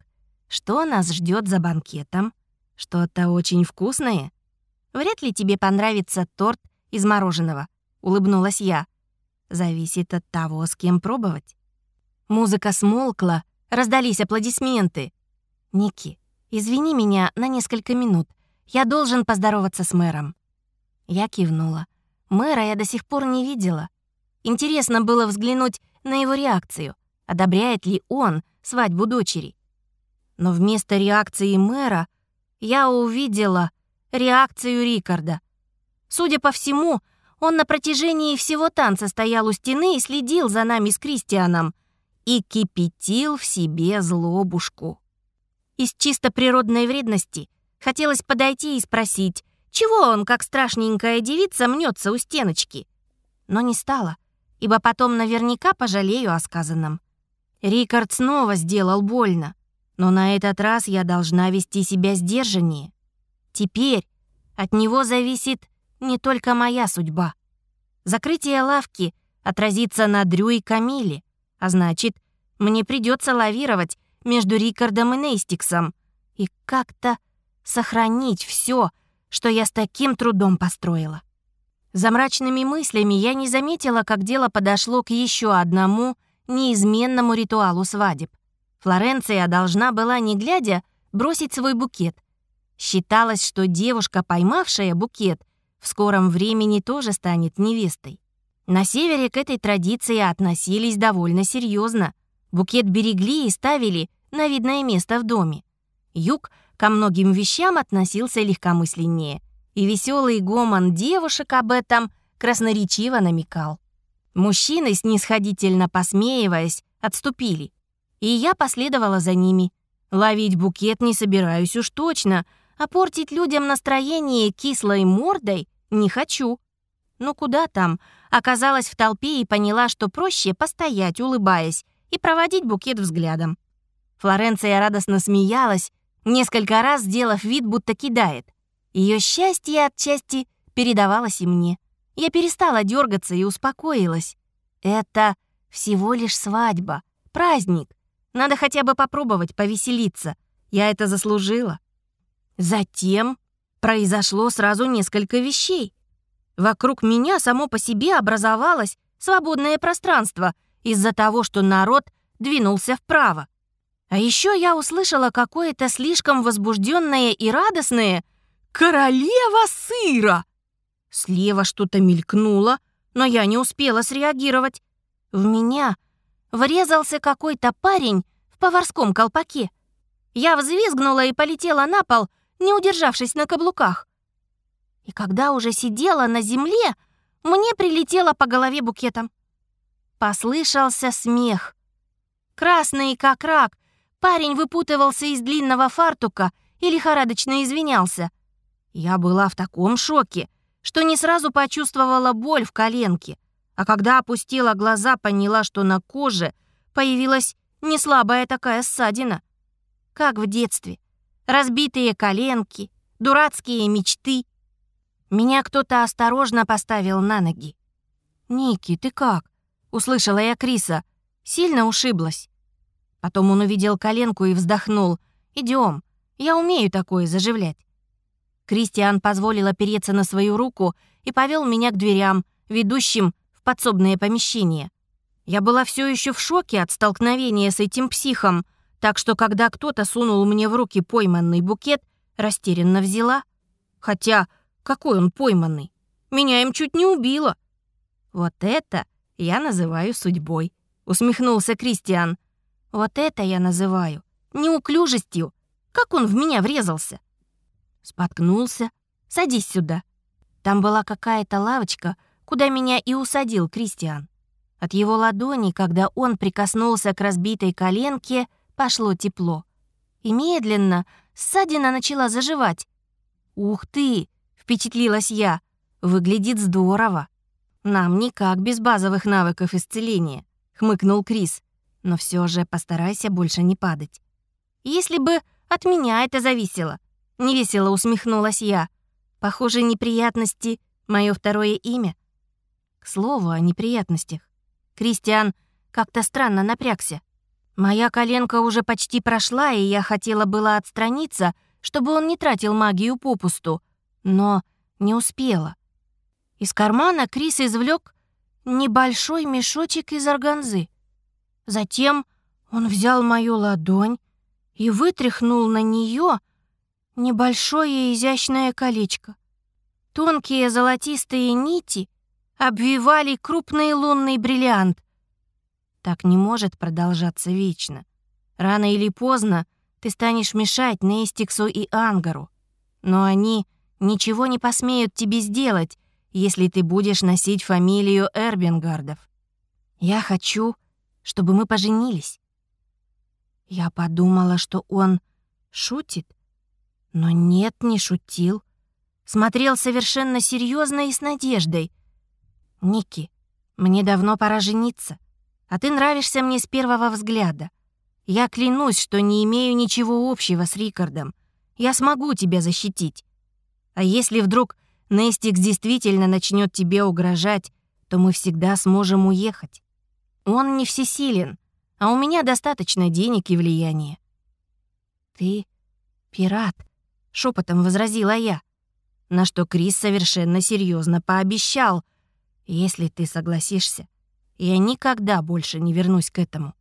что нас ждет за банкетом? Что-то очень вкусное? Вряд ли тебе понравится торт из мороженого, улыбнулась я. Зависит от того, с кем пробовать. Музыка смолкла, раздались аплодисменты. Ники, извини меня на несколько минут. Я должен поздороваться с мэром. Я кивнула. Мэра я до сих пор не видела. Интересно было взглянуть на его реакцию. Одобряет ли он свадьбу дочери? Но вместо реакции мэра я увидела реакцию Рикарда. Судя по всему, он на протяжении всего танца стоял у стены и следил за нами с Кристианом и кипятил в себе злобушку. Из чисто природной вредности хотелось подойти и спросить, чего он, как страшненькая девица, мнется у стеночки. Но не стало, ибо потом наверняка пожалею о сказанном. Рикард снова сделал больно, но на этот раз я должна вести себя сдержаннее. Теперь от него зависит не только моя судьба. Закрытие лавки отразится на Дрю и Камиле, а значит, мне придется лавировать между Рикардом и Нейстиксом и как-то сохранить все, что я с таким трудом построила. За мрачными мыслями я не заметила, как дело подошло к еще одному неизменному ритуалу свадеб. Флоренция должна была, не глядя, бросить свой букет. Считалось, что девушка, поймавшая букет, в скором времени тоже станет невестой. На севере к этой традиции относились довольно серьезно. Букет берегли и ставили на видное место в доме. Юг ко многим вещам относился легкомысленнее, и веселый гомон девушек об этом красноречиво намекал. Мужчины, снисходительно посмеиваясь, отступили, и я последовала за ними. Ловить букет не собираюсь уж точно, а портить людям настроение кислой мордой не хочу. Ну куда там? Оказалась в толпе и поняла, что проще постоять, улыбаясь, и проводить букет взглядом. Флоренция радостно смеялась, несколько раз сделав вид, будто кидает. Ее счастье отчасти передавалось и мне. Я перестала дергаться и успокоилась. Это всего лишь свадьба, праздник. Надо хотя бы попробовать повеселиться. Я это заслужила. Затем произошло сразу несколько вещей. Вокруг меня само по себе образовалось свободное пространство из-за того, что народ двинулся вправо. А еще я услышала какое-то слишком возбужденное и радостное «Королева сыра!». Слева что-то мелькнуло, но я не успела среагировать. В меня врезался какой-то парень в поварском колпаке. Я взвизгнула и полетела на пол, не удержавшись на каблуках. И когда уже сидела на земле, мне прилетело по голове букетом. Послышался смех. Красный как рак, парень выпутывался из длинного фартука и лихорадочно извинялся. Я была в таком шоке, что не сразу почувствовала боль в коленке, а когда опустила глаза, поняла, что на коже появилась неслабая такая ссадина. Как в детстве. Разбитые коленки, дурацкие мечты. Меня кто-то осторожно поставил на ноги. «Ники, ты как?» — услышала я Криса. Сильно ушиблась. Потом он увидел коленку и вздохнул. Идем, я умею такое заживлять». Кристиан позволил опереться на свою руку и повел меня к дверям, ведущим в подсобное помещение. Я была все еще в шоке от столкновения с этим психом, так что когда кто-то сунул мне в руки пойманный букет, растерянно взяла. Хотя, какой он пойманный? Меня им чуть не убило. Вот это я называю судьбой, усмехнулся Кристиан. Вот это я называю неуклюжестью. Как он в меня врезался? Споткнулся. Садись сюда. Там была какая-то лавочка, куда меня и усадил Кристиан. От его ладони, когда он прикоснулся к разбитой коленке, пошло тепло. и медленно ссадина начала заживать. «Ух ты!» — впечатлилась я. «Выглядит здорово!» «Нам никак без базовых навыков исцеления», — хмыкнул Крис. «Но все же постарайся больше не падать». «Если бы от меня это зависело», — невесело усмехнулась я. «Похоже, неприятности — мое второе имя». К слову о неприятностях. Кристиан как-то странно напрягся. Моя коленка уже почти прошла, и я хотела было отстраниться, чтобы он не тратил магию попусту, но не успела. Из кармана Крис извлек небольшой мешочек из органзы. Затем он взял мою ладонь и вытряхнул на нее небольшое изящное колечко. Тонкие золотистые нити обвивали крупный лунный бриллиант. Так не может продолжаться вечно. Рано или поздно ты станешь мешать Нейстиксу и Ангару. Но они ничего не посмеют тебе сделать, если ты будешь носить фамилию Эрбингардов. Я хочу, чтобы мы поженились. Я подумала, что он шутит, но нет, не шутил. Смотрел совершенно серьезно и с надеждой. «Ники, мне давно пора жениться а ты нравишься мне с первого взгляда. Я клянусь, что не имею ничего общего с Рикардом. Я смогу тебя защитить. А если вдруг Нестикс действительно начнет тебе угрожать, то мы всегда сможем уехать. Он не всесилен, а у меня достаточно денег и влияния. Ты пират, шепотом возразила я, на что Крис совершенно серьезно пообещал, если ты согласишься, я никогда больше не вернусь к этому.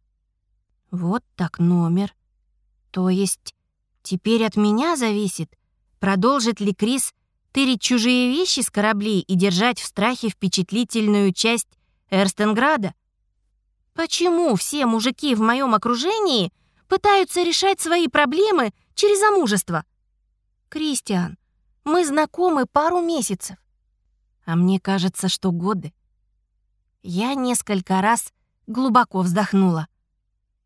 Вот так номер. То есть теперь от меня зависит, продолжит ли Крис тырить чужие вещи с кораблей и держать в страхе впечатлительную часть Эрстенграда? Почему все мужики в моем окружении пытаются решать свои проблемы через замужество? Кристиан, мы знакомы пару месяцев. А мне кажется, что годы. Я несколько раз глубоко вздохнула.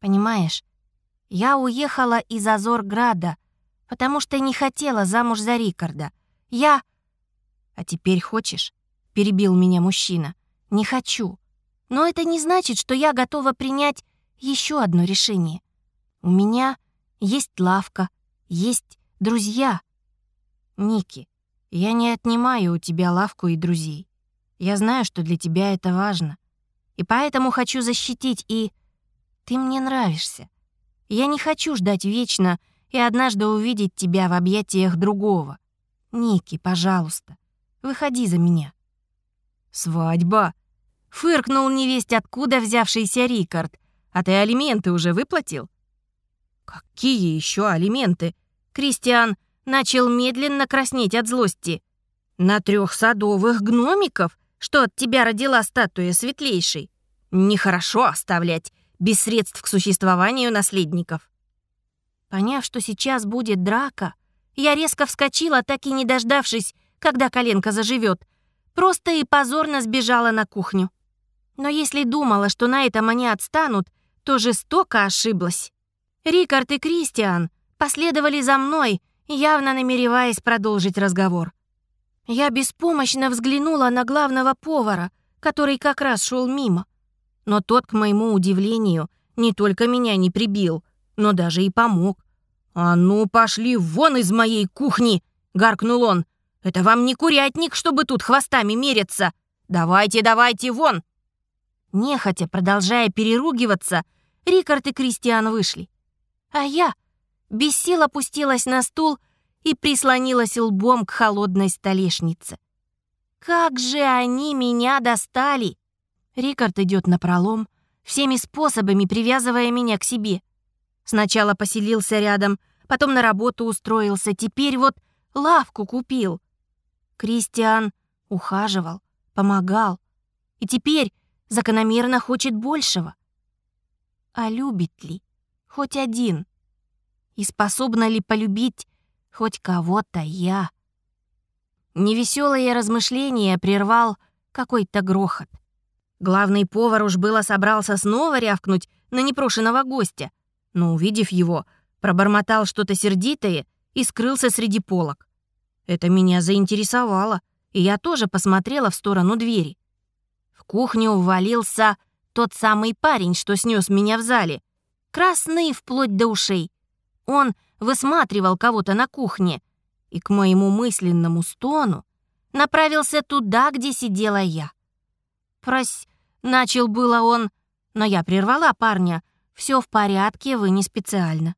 Понимаешь, я уехала из Азорграда, потому что не хотела замуж за Рикарда. Я... А теперь хочешь? Перебил меня мужчина. Не хочу. Но это не значит, что я готова принять еще одно решение. У меня есть лавка, есть друзья. Ники, я не отнимаю у тебя лавку и друзей. Я знаю, что для тебя это важно. И поэтому хочу защитить, и... Ты мне нравишься. Я не хочу ждать вечно и однажды увидеть тебя в объятиях другого. Ники, пожалуйста, выходи за меня. Свадьба. Фыркнул невесть, откуда взявшийся Рикард. А ты алименты уже выплатил? Какие еще алименты? Кристиан начал медленно краснеть от злости. На трех садовых гномиков? что от тебя родила статуя светлейшей. Нехорошо оставлять без средств к существованию наследников. Поняв, что сейчас будет драка, я резко вскочила, так и не дождавшись, когда коленка заживет, просто и позорно сбежала на кухню. Но если думала, что на этом они отстанут, то жестоко ошиблась. Рикард и Кристиан последовали за мной, явно намереваясь продолжить разговор. Я беспомощно взглянула на главного повара, который как раз шел мимо. Но тот, к моему удивлению, не только меня не прибил, но даже и помог. «А ну, пошли вон из моей кухни!» — гаркнул он. «Это вам не курятник, чтобы тут хвостами мериться! Давайте, давайте, вон!» Нехотя, продолжая переругиваться, Рикард и Кристиан вышли. А я без сил опустилась на стул и прислонилась лбом к холодной столешнице. Как же они меня достали! Рикард идет на пролом, всеми способами привязывая меня к себе. Сначала поселился рядом, потом на работу устроился, теперь вот лавку купил. Кристиан ухаживал, помогал, и теперь закономерно хочет большего. А любит ли хоть один? И способна ли полюбить хоть кого-то я. Невеселое размышление прервал какой-то грохот. Главный повар уж было собрался снова рявкнуть на непрошенного гостя, но, увидев его, пробормотал что-то сердитое и скрылся среди полок. Это меня заинтересовало, и я тоже посмотрела в сторону двери. В кухню увалился тот самый парень, что снес меня в зале. Красный вплоть до ушей. Он высматривал кого-то на кухне и к моему мысленному стону направился туда, где сидела я. «Прос...» — начал было он, но я прервала парня. «Все в порядке, вы не специально».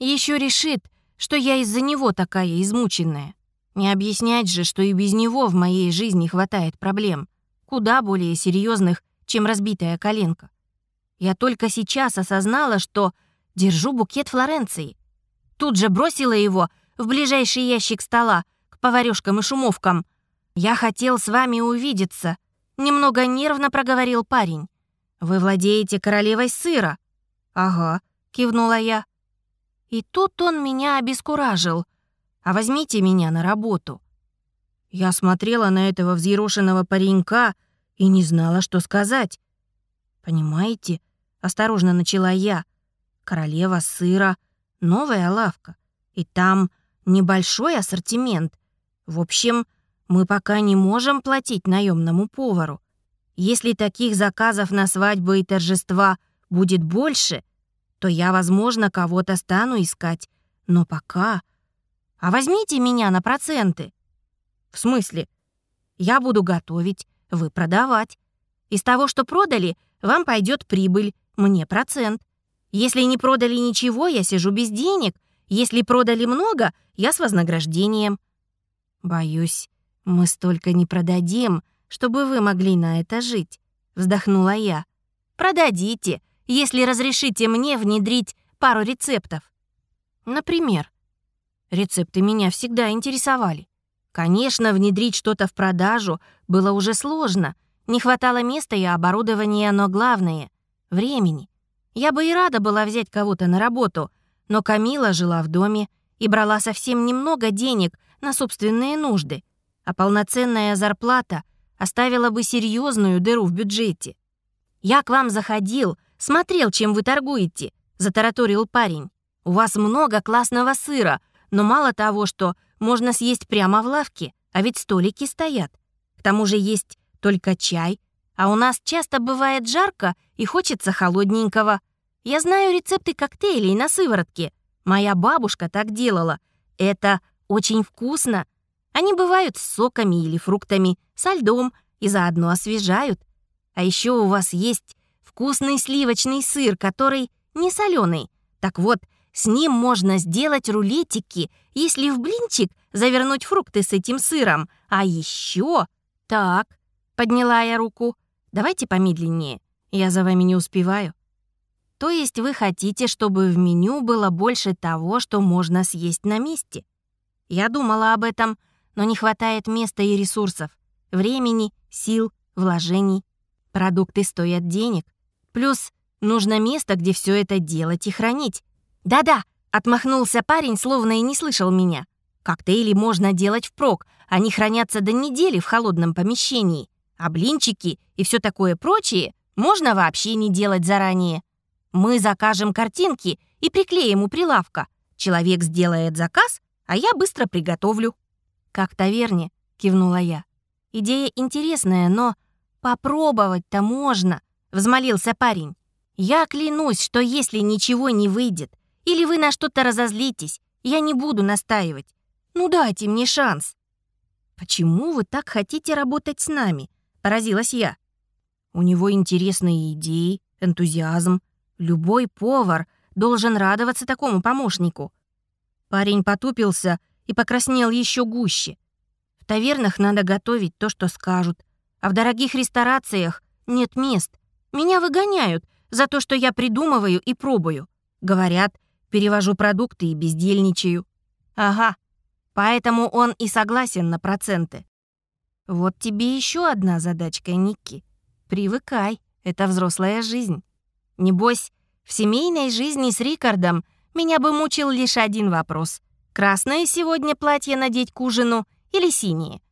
Еще решит, что я из-за него такая измученная. Не объяснять же, что и без него в моей жизни хватает проблем, куда более серьезных, чем разбитая коленка. Я только сейчас осознала, что держу букет Флоренции. Тут же бросила его в ближайший ящик стола к поварёшкам и шумовкам. «Я хотел с вами увидеться», — немного нервно проговорил парень. «Вы владеете королевой сыра?» «Ага», — кивнула я. И тут он меня обескуражил. «А возьмите меня на работу». Я смотрела на этого взъерошенного паренька и не знала, что сказать. «Понимаете?» — осторожно начала я. «Королева сыра, новая лавка, и там небольшой ассортимент. В общем, мы пока не можем платить наемному повару. Если таких заказов на свадьбы и торжества будет больше, то я, возможно, кого-то стану искать. Но пока... А возьмите меня на проценты. В смысле? Я буду готовить, вы продавать. Из того, что продали, вам пойдет прибыль, мне процент. Если не продали ничего, я сижу без денег. Если продали много, я с вознаграждением. Боюсь, мы столько не продадим, чтобы вы могли на это жить, вздохнула я. Продадите, если разрешите мне внедрить пару рецептов. Например, рецепты меня всегда интересовали. Конечно, внедрить что-то в продажу было уже сложно. Не хватало места и оборудования, но главное — времени. Я бы и рада была взять кого-то на работу, но Камила жила в доме и брала совсем немного денег на собственные нужды, а полноценная зарплата оставила бы серьезную дыру в бюджете. «Я к вам заходил, смотрел, чем вы торгуете», — затараторил парень. «У вас много классного сыра, но мало того, что можно съесть прямо в лавке, а ведь столики стоят. К тому же есть только чай, а у нас часто бывает жарко и хочется холодненького. Я знаю рецепты коктейлей на сыворотке. Моя бабушка так делала. Это очень вкусно. Они бывают с соками или фруктами, со льдом и заодно освежают. А еще у вас есть вкусный сливочный сыр, который не соленый. Так вот, с ним можно сделать рулетики, если в блинчик завернуть фрукты с этим сыром. А еще... Так, подняла я руку. Давайте помедленнее. Я за вами не успеваю. То есть вы хотите, чтобы в меню было больше того, что можно съесть на месте? Я думала об этом, но не хватает места и ресурсов. Времени, сил, вложений. Продукты стоят денег. Плюс нужно место, где все это делать и хранить. «Да-да», — отмахнулся парень, словно и не слышал меня. «Коктейли можно делать впрок, они хранятся до недели в холодном помещении. А блинчики и все такое прочее можно вообще не делать заранее. Мы закажем картинки и приклеим у прилавка. Человек сделает заказ, а я быстро приготовлю». «Как в таверне», — кивнула я. «Идея интересная, но попробовать-то можно», — взмолился парень. «Я клянусь, что если ничего не выйдет, или вы на что-то разозлитесь, я не буду настаивать. Ну дайте мне шанс». «Почему вы так хотите работать с нами?» Поразилась я. У него интересные идеи, энтузиазм. Любой повар должен радоваться такому помощнику. Парень потупился и покраснел еще гуще. В тавернах надо готовить то, что скажут, а в дорогих ресторациях нет мест. Меня выгоняют за то, что я придумываю и пробую. Говорят, перевожу продукты и бездельничаю. Ага, поэтому он и согласен на проценты. Вот тебе еще одна задачка, Никки. Привыкай, это взрослая жизнь. Небось, в семейной жизни с Рикардом меня бы мучил лишь один вопрос. Красное сегодня платье надеть к ужину или синее?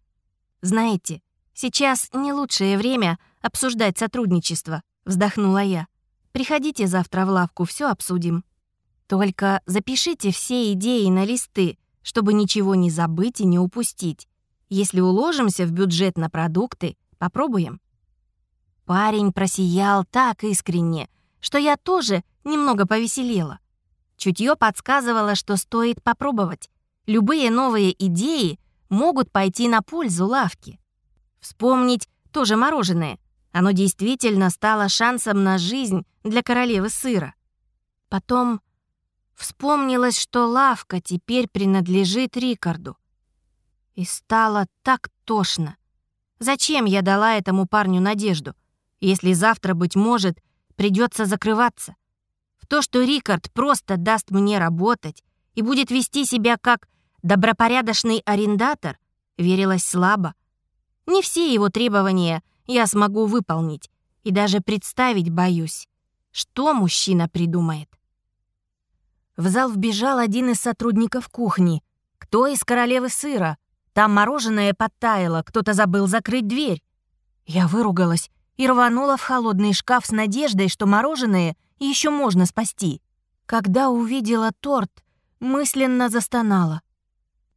Знаете, сейчас не лучшее время обсуждать сотрудничество, вздохнула я. Приходите завтра в лавку, все обсудим. Только запишите все идеи на листы, чтобы ничего не забыть и не упустить. Если уложимся в бюджет на продукты, попробуем». Парень просиял так искренне, что я тоже немного повеселела. Чутье подсказывало, что стоит попробовать. Любые новые идеи могут пойти на пользу лавки. Вспомнить тоже мороженое. Оно действительно стало шансом на жизнь для королевы сыра. Потом вспомнилось, что лавка теперь принадлежит Рикарду. И стало так тошно. Зачем я дала этому парню надежду, если завтра, быть может, придется закрываться? В то, что Рикард просто даст мне работать и будет вести себя как добропорядочный арендатор, верилось слабо. Не все его требования я смогу выполнить, и даже представить боюсь, что мужчина придумает. В зал вбежал один из сотрудников кухни. Кто из королевы сыра? Там мороженое подтаяло, кто-то забыл закрыть дверь. Я выругалась и рванула в холодный шкаф с надеждой, что мороженое еще можно спасти. Когда увидела торт, мысленно застонала.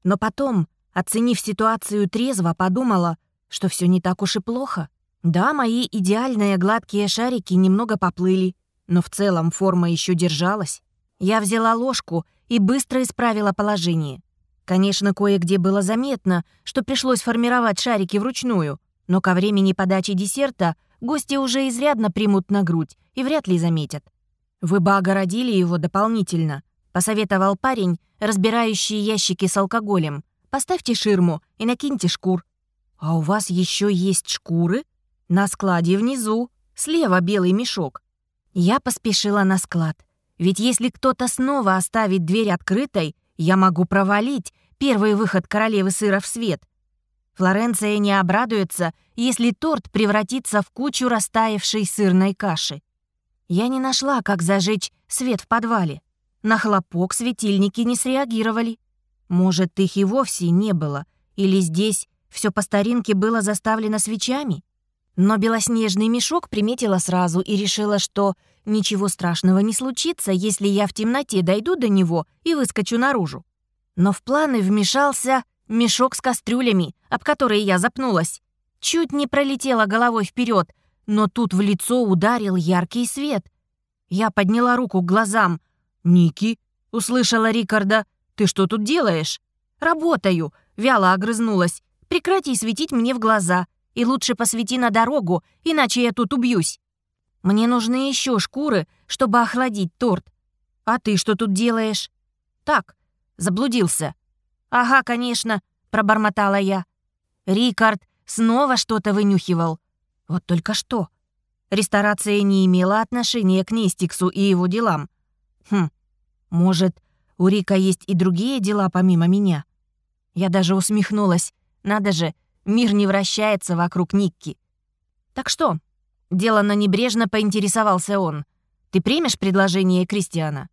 Но потом, оценив ситуацию трезво, подумала, что все не так уж и плохо. Да, мои идеальные гладкие шарики немного поплыли, но в целом форма еще держалась. Я взяла ложку и быстро исправила положение. Конечно, кое-где было заметно, что пришлось формировать шарики вручную, но ко времени подачи десерта гости уже изрядно примут на грудь и вряд ли заметят. Вы бы огородили его дополнительно, посоветовал парень, разбирающий ящики с алкоголем. Поставьте ширму и накиньте шкур. А у вас еще есть шкуры? На складе внизу, слева белый мешок. Я поспешила на склад. Ведь если кто-то снова оставит дверь открытой, я могу провалить первый выход королевы сыра в свет. Флоренция не обрадуется, если торт превратится в кучу растаявшей сырной каши. Я не нашла, как зажечь свет в подвале. На хлопок светильники не среагировали. Может, их и вовсе не было, или здесь все по старинке было заставлено свечами? Но белоснежный мешок приметила сразу и решила, что ничего страшного не случится, если я в темноте дойду до него и выскочу наружу. Но в планы вмешался мешок с кастрюлями, об которые я запнулась. Чуть не пролетела головой вперед, но тут в лицо ударил яркий свет. Я подняла руку к глазам. «Ники», — услышала Рикарда, — «ты что тут делаешь?» «Работаю», — вяло огрызнулась. «Прекрати светить мне в глаза, и лучше посвети на дорогу, иначе я тут убьюсь». Мне нужны еще шкуры, чтобы охладить торт. А ты что тут делаешь? Так, заблудился. Ага, конечно, пробормотала я. Рикард снова что-то вынюхивал. Вот только что. Ресторация не имела отношения к Нестиксу и его делам. Хм, может, у Рика есть и другие дела помимо меня? Я даже усмехнулась. Надо же, мир не вращается вокруг Никки. Так что, Делано небрежно поинтересовался он. «Ты примешь предложение Кристиана?»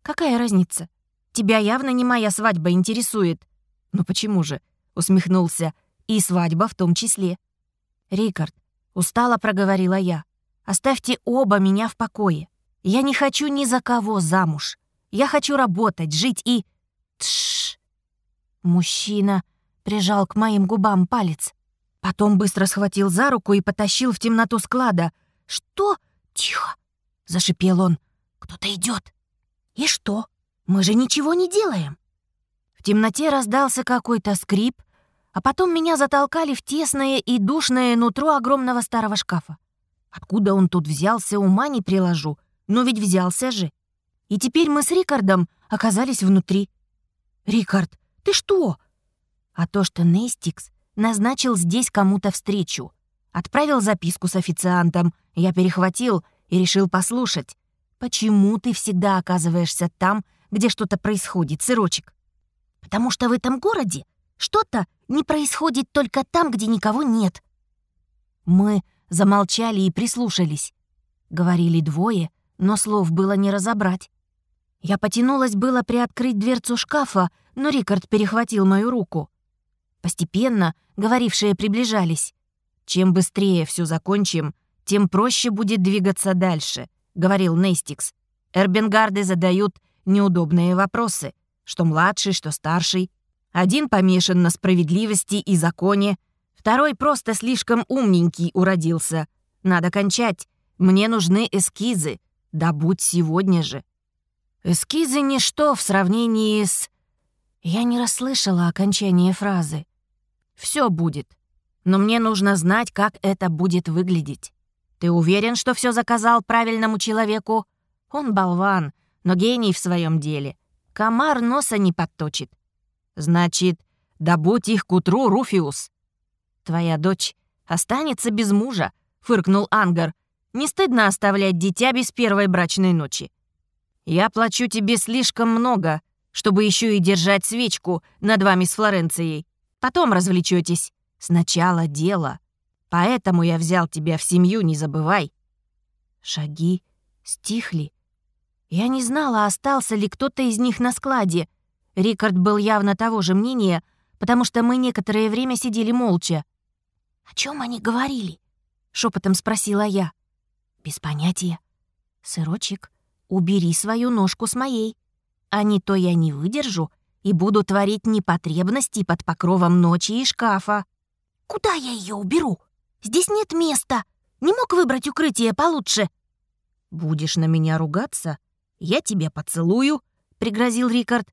«Какая разница? Тебя явно не моя свадьба интересует». «Ну почему же?» — усмехнулся. «И свадьба в том числе». «Рикард», — устало проговорила я, — «оставьте оба меня в покое. Я не хочу ни за кого замуж. Я хочу работать, жить и...» Тш. Мужчина прижал к моим губам палец. Потом быстро схватил за руку и потащил в темноту склада. «Что? Тихо!» — зашипел он. «Кто-то идет. «И что? Мы же ничего не делаем!» В темноте раздался какой-то скрип, а потом меня затолкали в тесное и душное нутро огромного старого шкафа. Откуда он тут взялся, ума не приложу, но ведь взялся же. И теперь мы с Рикардом оказались внутри. «Рикард, ты что?» А то, что Нестикс назначил здесь кому-то встречу. Отправил записку с официантом, я перехватил и решил послушать. «Почему ты всегда оказываешься там, где что-то происходит, сырочек?» «Потому что в этом городе что-то не происходит только там, где никого нет». Мы замолчали и прислушались. Говорили двое, но слов было не разобрать. Я потянулась было приоткрыть дверцу шкафа, но Рикард перехватил мою руку. Постепенно говорившие приближались. «Чем быстрее все закончим, тем проще будет двигаться дальше», — говорил Нейстикс. «Эрбенгарды задают неудобные вопросы, что младший, что старший. Один помешан на справедливости и законе, второй просто слишком умненький уродился. Надо кончать. Мне нужны эскизы. Да будь сегодня же. Эскизы — ничто в сравнении с... Я не расслышала окончание фразы. Все будет. Но мне нужно знать, как это будет выглядеть. Ты уверен, что все заказал правильному человеку? Он болван, но гений в своем деле. Комар носа не подточит. Значит, добудь их к утру, Руфиус. Твоя дочь останется без мужа, фыркнул Ангар. Не стыдно оставлять дитя без первой брачной ночи. Я плачу тебе слишком много, чтобы еще и держать свечку над вами с Флоренцией. Потом развлечетесь. Сначала дело. Поэтому я взял тебя в семью, не забывай. Шаги стихли. Я не знала, остался ли кто-то из них на складе. Рикард был явно того же мнения, потому что мы некоторое время сидели молча. «О чем они говорили?» — шепотом спросила я. «Без понятия. Сырочек, убери свою ножку с моей. А не то я не выдержу и буду творить непотребности под покровом ночи и шкафа». «Куда я ее уберу? Здесь нет места. Не мог выбрать укрытие получше». «Будешь на меня ругаться? Я тебя поцелую», — пригрозил Рикард.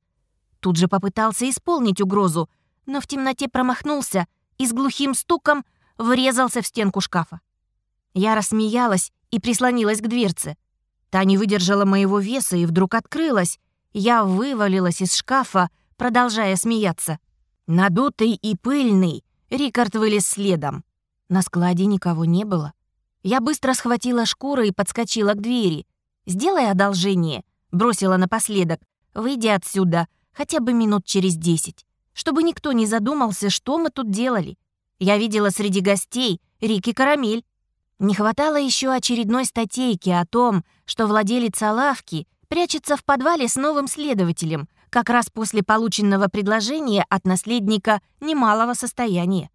Тут же попытался исполнить угрозу, но в темноте промахнулся и с глухим стуком врезался в стенку шкафа. Я рассмеялась и прислонилась к дверце. Та не выдержала моего веса и вдруг открылась. Я вывалилась из шкафа, продолжая смеяться. Надутый и пыльный, Рикард вылез следом. На складе никого не было. Я быстро схватила шкуры и подскочила к двери. «Сделай одолжение», — бросила напоследок. «Выйди отсюда, хотя бы минут через десять, чтобы никто не задумался, что мы тут делали. Я видела среди гостей Рики Карамель. Не хватало еще очередной статейки о том, что владелец лавки прячется в подвале с новым следователем, как раз после полученного предложения от наследника немалого состояния.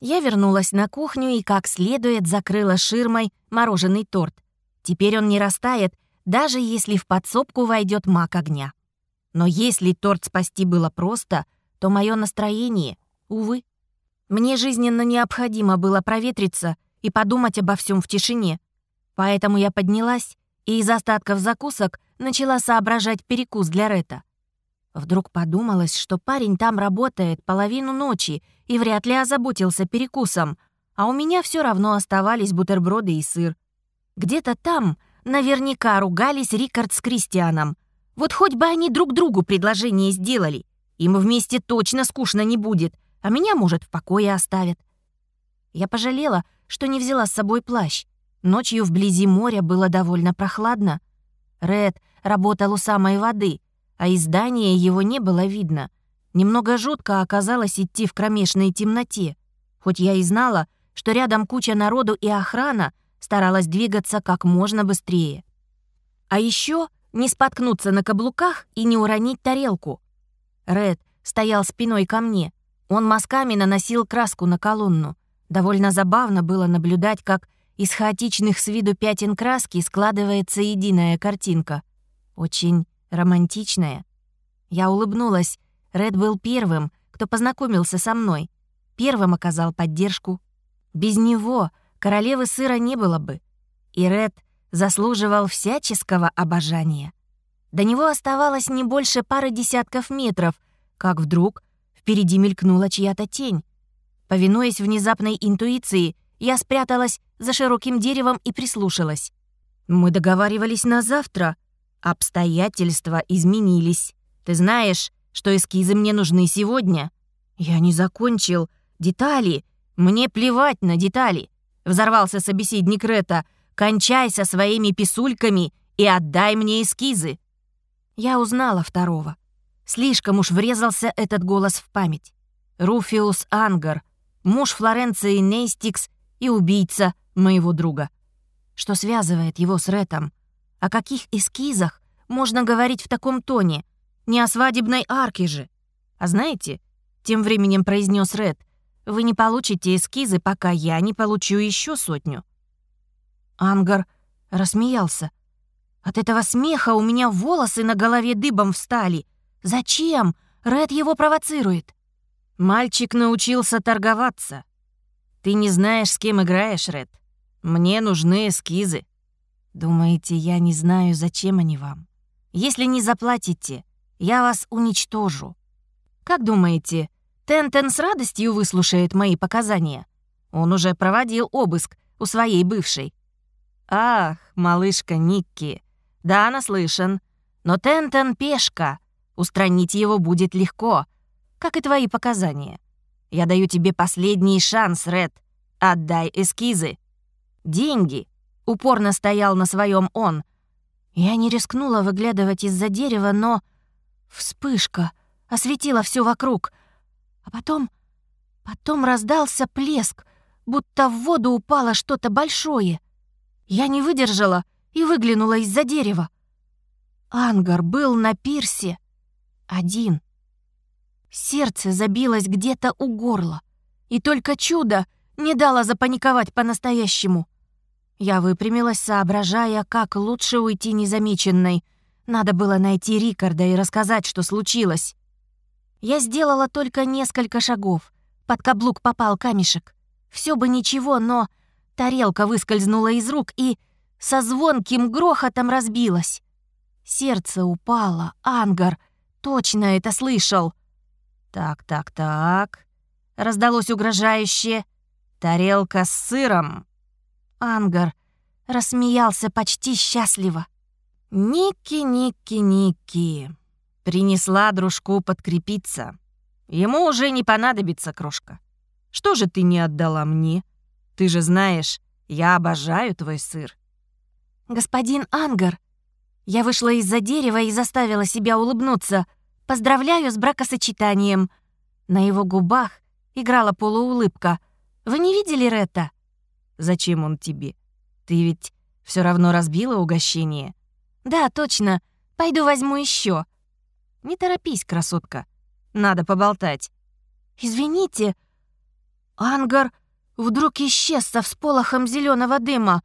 Я вернулась на кухню и как следует закрыла ширмой мороженый торт. Теперь он не растает, даже если в подсобку войдет маг огня. Но если торт спасти было просто, то мое настроение, увы. Мне жизненно необходимо было проветриться и подумать обо всем в тишине. Поэтому я поднялась и из остатков закусок начала соображать перекус для Рета. Вдруг подумалось, что парень там работает половину ночи и вряд ли озаботился перекусом, а у меня все равно оставались бутерброды и сыр. Где-то там наверняка ругались Рикард с Кристианом, вот хоть бы они друг другу предложение сделали. Им вместе точно скучно не будет, а меня, может, в покое оставят. Я пожалела, что не взяла с собой плащ. Ночью вблизи моря было довольно прохладно. Ред работал у самой воды, а из здания его не было видно. Немного жутко оказалось идти в кромешной темноте. Хоть я и знала, что рядом куча народу и охрана, старалась двигаться как можно быстрее. А еще не споткнуться на каблуках и не уронить тарелку. Ред стоял спиной ко мне. Он мазками наносил краску на колонну. Довольно забавно было наблюдать, как из хаотичных с виду пятен краски складывается единая картинка. Очень романтичная. Я улыбнулась. Ред был первым, кто познакомился со мной. Первым оказал поддержку. Без него королевы сыра не было бы. И Ред заслуживал всяческого обожания. До него оставалось не больше пары десятков метров, как вдруг впереди мелькнула чья-то тень. Повинуясь внезапной интуиции, я спряталась за широким деревом и прислушалась. «Мы договаривались на завтра. Обстоятельства изменились. Ты знаешь, что эскизы мне нужны сегодня?» «Я не закончил. Детали. Мне плевать на детали», — взорвался собеседник Рета — Кончай со своими писульками и отдай мне эскизы». Я узнала второго. Слишком уж врезался этот голос в память. Руфиус Ангар, муж Флоренции Нейстикс и убийца моего друга. Что связывает его с Ретом? О каких эскизах можно говорить в таком тоне? Не о свадебной арке же. А знаете, тем временем произнес Ред, вы не получите эскизы, пока я не получу еще сотню. Ангар рассмеялся. От этого смеха у меня волосы на голове дыбом встали. Зачем? Ред его провоцирует. Мальчик научился торговаться. Ты не знаешь, с кем играешь, Ред. Мне нужны эскизы. Думаете, я не знаю, зачем они вам? Если не заплатите, я вас уничтожу. Как думаете, Тентен с радостью выслушает мои показания? Он уже проводил обыск у своей бывшей. Ах, малышка Никки, да, наслышан. Но Тентен — пешка. Устранить его будет легко, как и твои показания. Я даю тебе последний шанс, Ред. Отдай эскизы. Деньги. Упорно стоял на своем он. Я не рискнула выглядывать из-за дерева, но... Вспышка осветила все вокруг. А потом... Потом раздался плеск, будто в воду упало что-то большое. Я не выдержала и выглянула из-за дерева. Ангар был на пирсе один. Сердце забилось где-то у горла, и только чудо не дало запаниковать по-настоящему. Я выпрямилась, соображая, как лучше уйти незамеченной. Надо было найти Рикарда и рассказать, что случилось. Я сделала только несколько шагов. Под каблук попал камешек. Все бы ничего, но тарелка выскользнула из рук и со звонким грохотом разбилась. Сердце упало, Ангар точно это слышал. «Так, так, так», — раздалось угрожающе. «Тарелка с сыром». Ангар рассмеялся почти счастливо. «Ники, Ники, Ники», принесла дружку подкрепиться. Ему уже не понадобится крошка. Что же ты не отдала мне? Ты же знаешь, я обожаю твой сыр. Господин Ангар, я вышла из-за дерева и заставила себя улыбнуться. Поздравляю с бракосочетанием. На его губах играла полуулыбка. Вы не видели Ретта? Зачем он тебе? Ты ведь все равно разбила угощение. Да, точно. Пойду возьму еще. Не торопись, красотка. Надо поболтать. Извините, Ангар вдруг исчез со всполохом зеленого дыма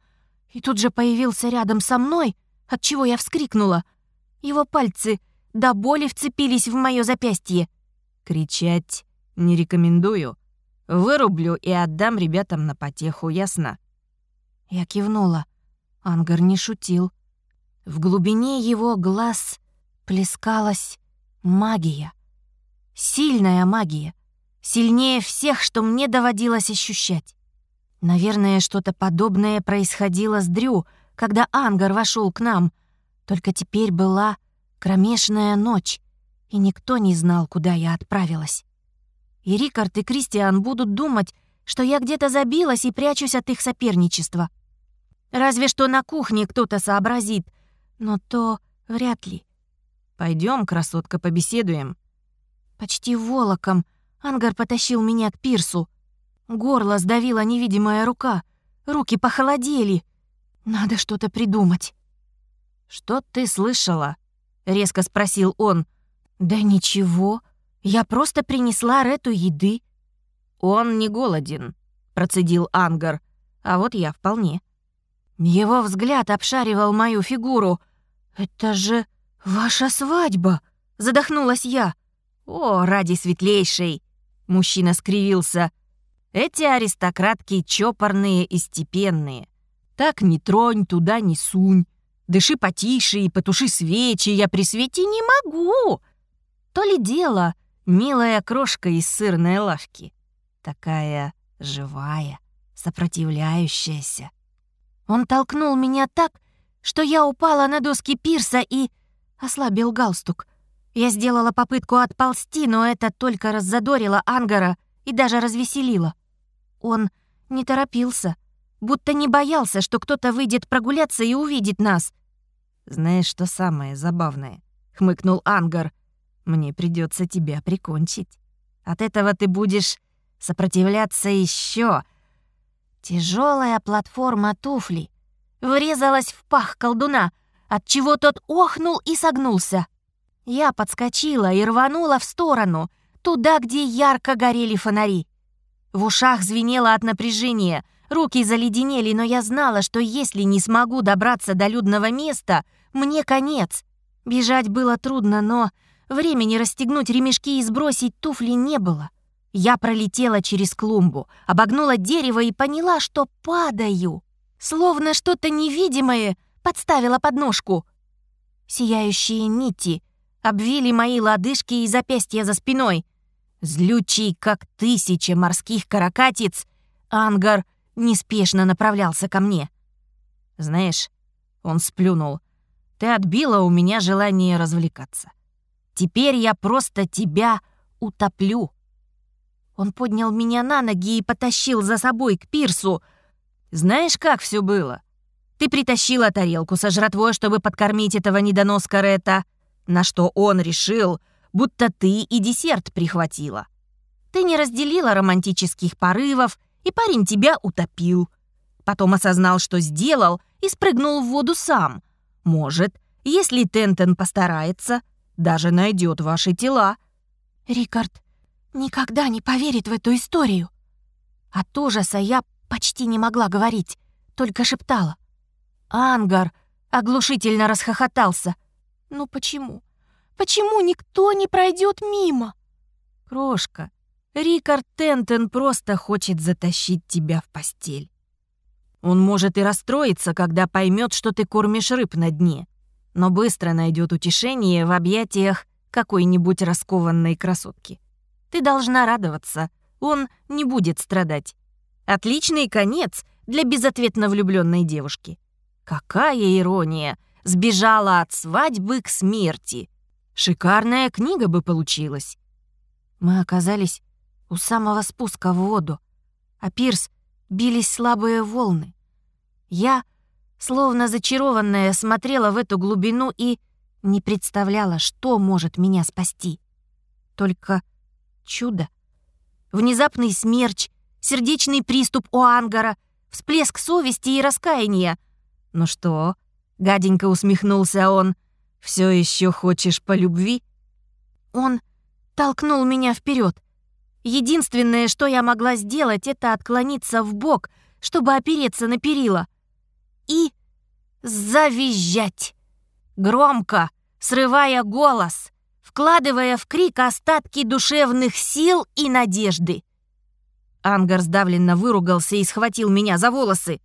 и тут же появился рядом со мной, от чего я вскрикнула. Его пальцы до боли вцепились в мое запястье. Кричать не рекомендую. Вырублю и отдам ребятам на потеху, ясно? Я кивнула. Ангар не шутил. В глубине его глаз плескалась магия. Сильная магия — Сильнее всех, что мне доводилось ощущать. Наверное, что-то подобное происходило с Дрю, когда Ангар вошел к нам. Только теперь была кромешная ночь, и никто не знал, куда я отправилась. И Рикард и Кристиан будут думать, что я где-то забилась и прячусь от их соперничества. Разве что на кухне кто-то сообразит, но то вряд ли. Пойдем, красотка, побеседуем. Почти волоком — Ангар потащил меня к пирсу. Горло сдавила невидимая рука. Руки похолодели. Надо что-то придумать. «Что ты слышала?» — резко спросил он. «Да ничего. Я просто принесла Рету еды». «Он не голоден», — процедил Ангар. «А вот я вполне». Его взгляд обшаривал мою фигуру. «Это же ваша свадьба!» — задохнулась я. «О, ради светлейшей!» Мужчина скривился. Эти аристократки чопорные и степенные. Так не тронь, туда не сунь. Дыши потише и потуши свечи, я при свете не могу. То ли дело, милая крошка из сырной лавки. Такая живая, сопротивляющаяся. Он толкнул меня так, что я упала на доски пирса и ослабил галстук. Я сделала попытку отползти, но это только раззадорило Ангара и даже развеселило. Он не торопился, будто не боялся, что кто-то выйдет прогуляться и увидит нас. «Знаешь, что самое забавное?» — хмыкнул Ангар. «Мне придется тебя прикончить. От этого ты будешь сопротивляться еще. Тяжелая платформа туфли врезалась в пах колдуна, от чего тот охнул и согнулся. Я подскочила и рванула в сторону, туда, где ярко горели фонари. В ушах звенело от напряжения, руки заледенели, но я знала, что если не смогу добраться до людного места, мне конец. Бежать было трудно, но времени расстегнуть ремешки и сбросить туфли не было. Я пролетела через клумбу, обогнула дерево и поняла, что падаю. Словно что-то невидимое подставило подножку. Сияющие нити обвили мои лодыжки и запястья за спиной. Злючий, как тысяча морских каракатиц, ангар неспешно направлялся ко мне. «Знаешь», — он сплюнул, — «ты отбила у меня желание развлекаться. Теперь я просто тебя утоплю». Он поднял меня на ноги и потащил за собой к пирсу. Знаешь, как все было? Ты притащила тарелку со жратвой, чтобы подкормить этого недоноска Ретта, на что он решил, будто ты и десерт прихватила. Ты не разделила романтических порывов, и парень тебя утопил. Потом осознал, что сделал, и спрыгнул в воду сам. Может, если Тентен постарается, даже найдет ваши тела. Рикард, никогда не поверит в эту историю. От ужаса я почти не могла говорить, только шептала. Ангар оглушительно расхохотался. «Ну почему? Почему никто не пройдет мимо?» «Крошка, Рикард Тентен просто хочет затащить тебя в постель. Он может и расстроиться, когда поймет, что ты кормишь рыб на дне, но быстро найдет утешение в объятиях какой-нибудь раскованной красотки. Ты должна радоваться, он не будет страдать. Отличный конец для безответно влюбленной девушки. Какая ирония! Сбежала от свадьбы к смерти. Шикарная книга бы получилась. Мы оказались у самого спуска в воду, а пирс бились слабые волны. Я, словно зачарованная, смотрела в эту глубину и не представляла, что может меня спасти. Только чудо. Внезапный смерч, сердечный приступ у Ангара, всплеск совести и раскаяния. «Ну что?» — гаденько усмехнулся он. «Все еще хочешь по любви?» Он толкнул меня вперед. Единственное, что я могла сделать, это отклониться в бок, чтобы опереться на перила. И завизжать. Громко, срывая голос — вкладывая в крик остатки душевных сил и надежды. Ангар сдавленно выругался и схватил меня за волосы.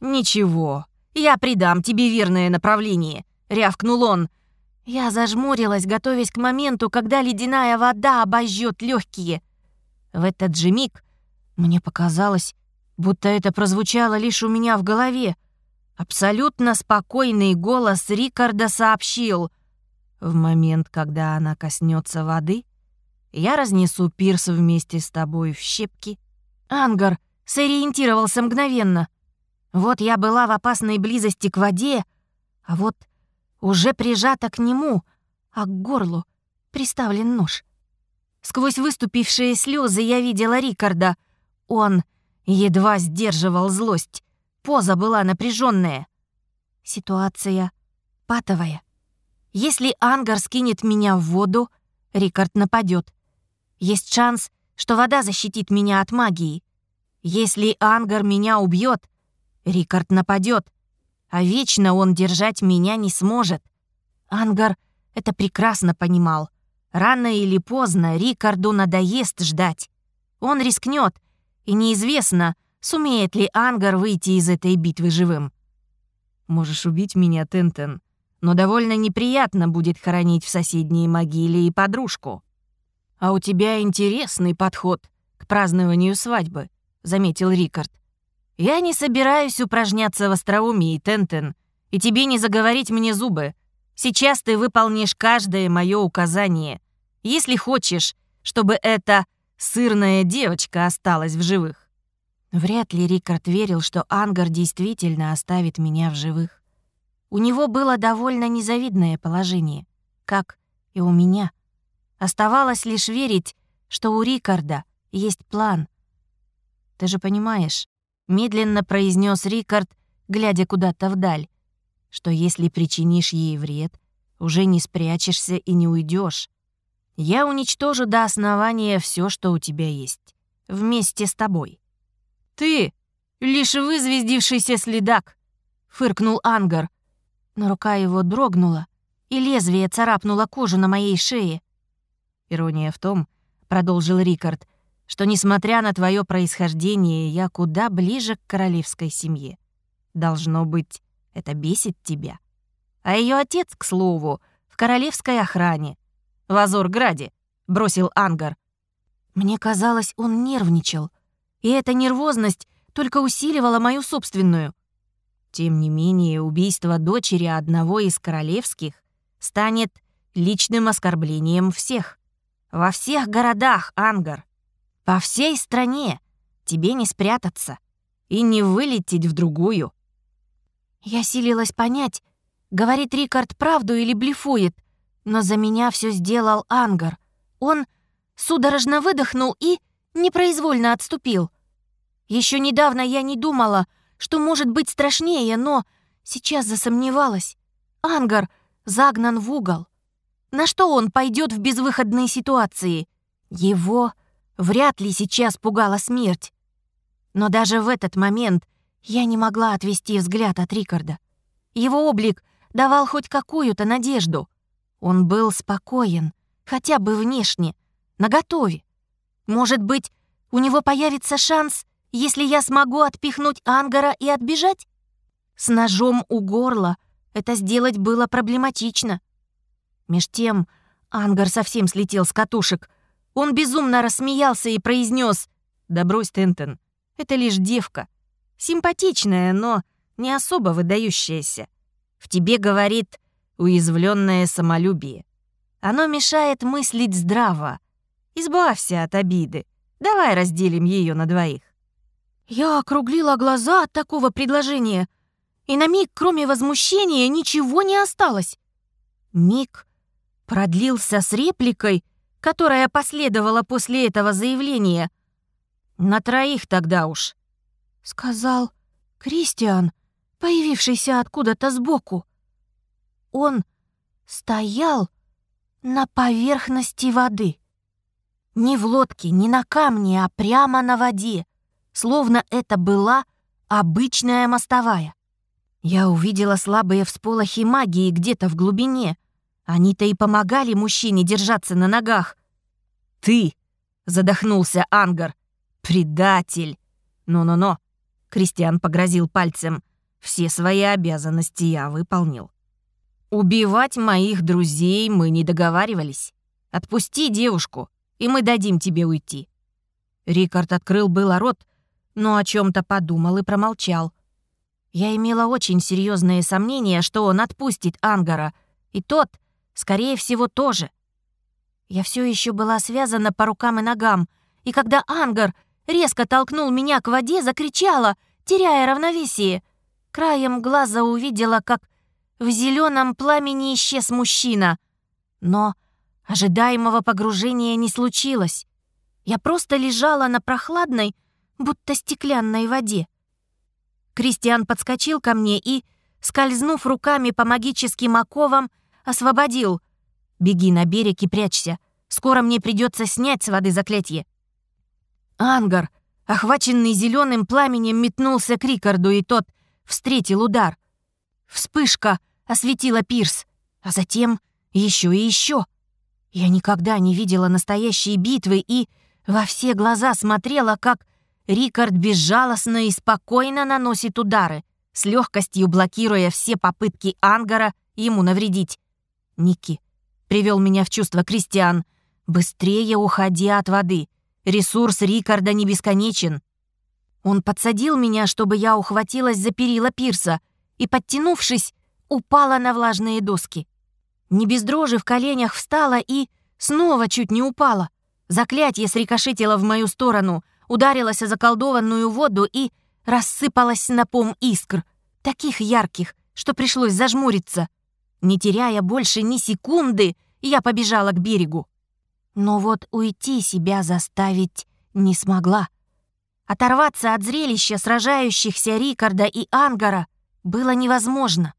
«Ничего, я придам тебе верное направление», — рявкнул он. Я зажмурилась, готовясь к моменту, когда ледяная вода обожжет легкие. В этот же миг мне показалось, будто это прозвучало лишь у меня в голове. Абсолютно спокойный голос Рикарда сообщил — в момент, когда она коснется воды, я разнесу пирс вместе с тобой в щепки. Ангар сориентировался мгновенно. Вот я была в опасной близости к воде, а вот уже прижата к нему, а к горлу приставлен нож. Сквозь выступившие слезы я видела Рикарда. Он едва сдерживал злость. Поза была напряженная. Ситуация патовая. Если Ангар скинет меня в воду, Рикард нападет. Есть шанс, что вода защитит меня от магии. Если Ангар меня убьет, Рикард нападет, а вечно он держать меня не сможет. Ангар это прекрасно понимал. Рано или поздно Рикарду надоест ждать. Он рискнет, и неизвестно, сумеет ли Ангар выйти из этой битвы живым. «Можешь убить меня, Тентен», но довольно неприятно будет хоронить в соседней могиле и подружку. «А у тебя интересный подход к празднованию свадьбы», — заметил Рикард. «Я не собираюсь упражняться в остроумии, Тентен, и тебе не заговорить мне зубы. Сейчас ты выполнишь каждое мое указание, если хочешь, чтобы эта сырная девочка осталась в живых». Вряд ли Рикард верил, что Ангар действительно оставит меня в живых. У него было довольно незавидное положение, как и у меня. Оставалось лишь верить, что у Рикарда есть план. «Ты же понимаешь», — медленно произнес Рикард, глядя куда-то вдаль, что если причинишь ей вред, уже не спрячешься и не уйдешь. Я уничтожу до основания все, что у тебя есть, вместе с тобой. Ты лишь вызвездившийся следак», — фыркнул Ангар. Но рука его дрогнула, и лезвие царапнуло кожу на моей шее. «Ирония в том, — продолжил Рикард, — что, несмотря на твое происхождение, я куда ближе к королевской семье. Должно быть, это бесит тебя. А ее отец, к слову, в королевской охране. В Азорграде, — бросил Ангар. Мне казалось, он нервничал, и эта нервозность только усиливала мою собственную. Тем не менее, убийство дочери одного из королевских станет личным оскорблением всех. Во всех городах, Ангар. По всей стране. Тебе не спрятаться и не вылететь в другую. Я силилась понять, говорит Рикард правду или блефует, но за меня все сделал Ангар. Он судорожно выдохнул и непроизвольно отступил. Еще недавно я не думала, что может быть страшнее, но сейчас засомневалась. Ангар загнан в угол. На что он пойдет в безвыходной ситуации? Его вряд ли сейчас пугала смерть. Но даже в этот момент я не могла отвести взгляд от Рикарда. Его облик давал хоть какую-то надежду. Он был спокоен, хотя бы внешне, наготове. Может быть, у него появится шанс, если я смогу отпихнуть Ангара и отбежать? С ножом у горла это сделать было проблематично. Меж тем Ангар совсем слетел с катушек. Он безумно рассмеялся и произнес: «Да брось, Тентон, это лишь девка. Симпатичная, но не особо выдающаяся. В тебе, говорит, уязвленное самолюбие. Оно мешает мыслить здраво. Избавься от обиды. Давай разделим ее на двоих». Я округлила глаза от такого предложения, и на миг, кроме возмущения, ничего не осталось. Миг продлился с репликой, которая последовала после этого заявления. «На троих тогда уж», — сказал Кристиан, появившийся откуда-то сбоку. Он стоял на поверхности воды. Не в лодке, не на камне, а прямо на воде, словно это была обычная мостовая. Я увидела слабые всполохи магии где-то в глубине, они-то и помогали мужчине держаться на ногах. «Ты!» — задохнулся Ангар. «Предатель!» «Ну-ну-ну!» — Кристиан погрозил пальцем. «Все свои обязанности я выполнил. Убивать моих друзей мы не договаривались. Отпусти девушку, и мы дадим тебе уйти». Рикард открыл было рот, но о чем то подумал и промолчал. Я имела очень серьезные сомнения, что он отпустит Ангара, и тот — Скорее всего, тоже. Я все еще была связана по рукам и ногам, и когда Ангар резко толкнул меня к воде, закричала, теряя равновесие. Краем глаза увидела, как в зеленом пламени исчез мужчина. Но ожидаемого погружения не случилось. Я просто лежала на прохладной, будто стеклянной воде. Кристиан подскочил ко мне и, скользнув руками по магическим оковам, освободил. Беги на берег и прячься. Скоро мне придется снять с воды заклятие. Ангар, охваченный зеленым пламенем, метнулся к Рикарду, и тот встретил удар. Вспышка осветила пирс, а затем еще и еще. Я никогда не видела настоящей битвы и во все глаза смотрела, как Рикард безжалостно и спокойно наносит удары, с легкостью блокируя все попытки Ангара ему навредить. Ники. Привел меня в чувство Кристиан. Быстрее уходи от воды. Ресурс Рикарда не бесконечен. Он подсадил меня, чтобы я ухватилась за перила пирса и, подтянувшись, упала на влажные доски. Не без дрожи в коленях встала и снова чуть не упала. Заклятие срикошетило в мою сторону, ударилось о заколдованную воду и рассыпалось снопом искр, таких ярких, что пришлось зажмуриться. Не теряя больше ни секунды, я побежала к берегу. Но вот уйти себя заставить не смогла. Оторваться от зрелища сражающихся Рикарда и Ангара было невозможно.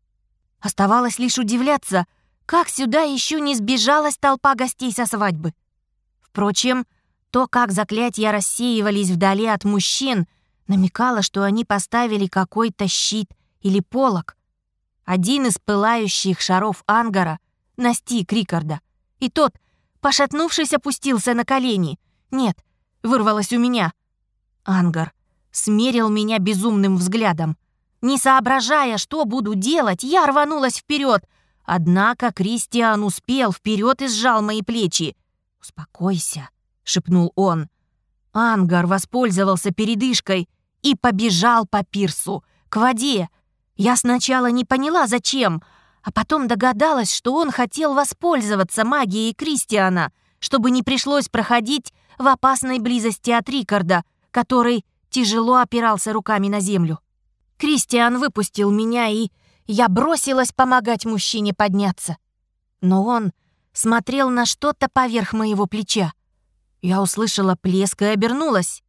Оставалось лишь удивляться, как сюда еще не сбежалась толпа гостей со свадьбы. Впрочем, то, как заклятия рассеивались вдали от мужчин, намекала, что они поставили какой-то щит или полог. Один из пылающих шаров ангара настиг Рикарда, и тот, пошатнувшись, опустился на колени. Нет, вырвалось у меня. Ангар смерил меня безумным взглядом. Не соображая, что буду делать, я рванулась вперед. Однако Кристиан успел вперед и сжал мои плечи. «Успокойся», — шепнул он. Ангар воспользовался передышкой и побежал по пирсу, к воде. Я сначала не поняла, зачем, а потом догадалась, что он хотел воспользоваться магией Кристиана, чтобы не пришлось проходить в опасной близости от Рикарда, который тяжело опирался руками на землю. Кристиан выпустил меня, и я бросилась помогать мужчине подняться. Но он смотрел на что-то поверх моего плеча. Я услышала плеск и обернулась.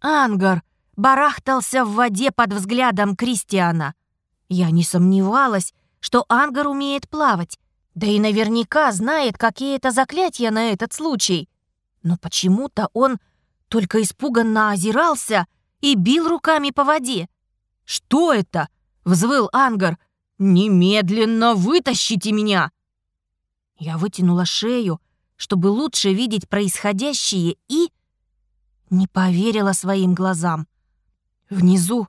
Ангар барахтался в воде под взглядом Кристиана. Я не сомневалась, что Ангар умеет плавать, да и наверняка знает какие-то заклятия на этот случай. Но почему-то он только испуганно озирался и бил руками по воде. «Что это?» — взвыл Ангар. «Немедленно вытащите меня!» Я вытянула шею, чтобы лучше видеть происходящее, и... Не поверила своим глазам. Внизу,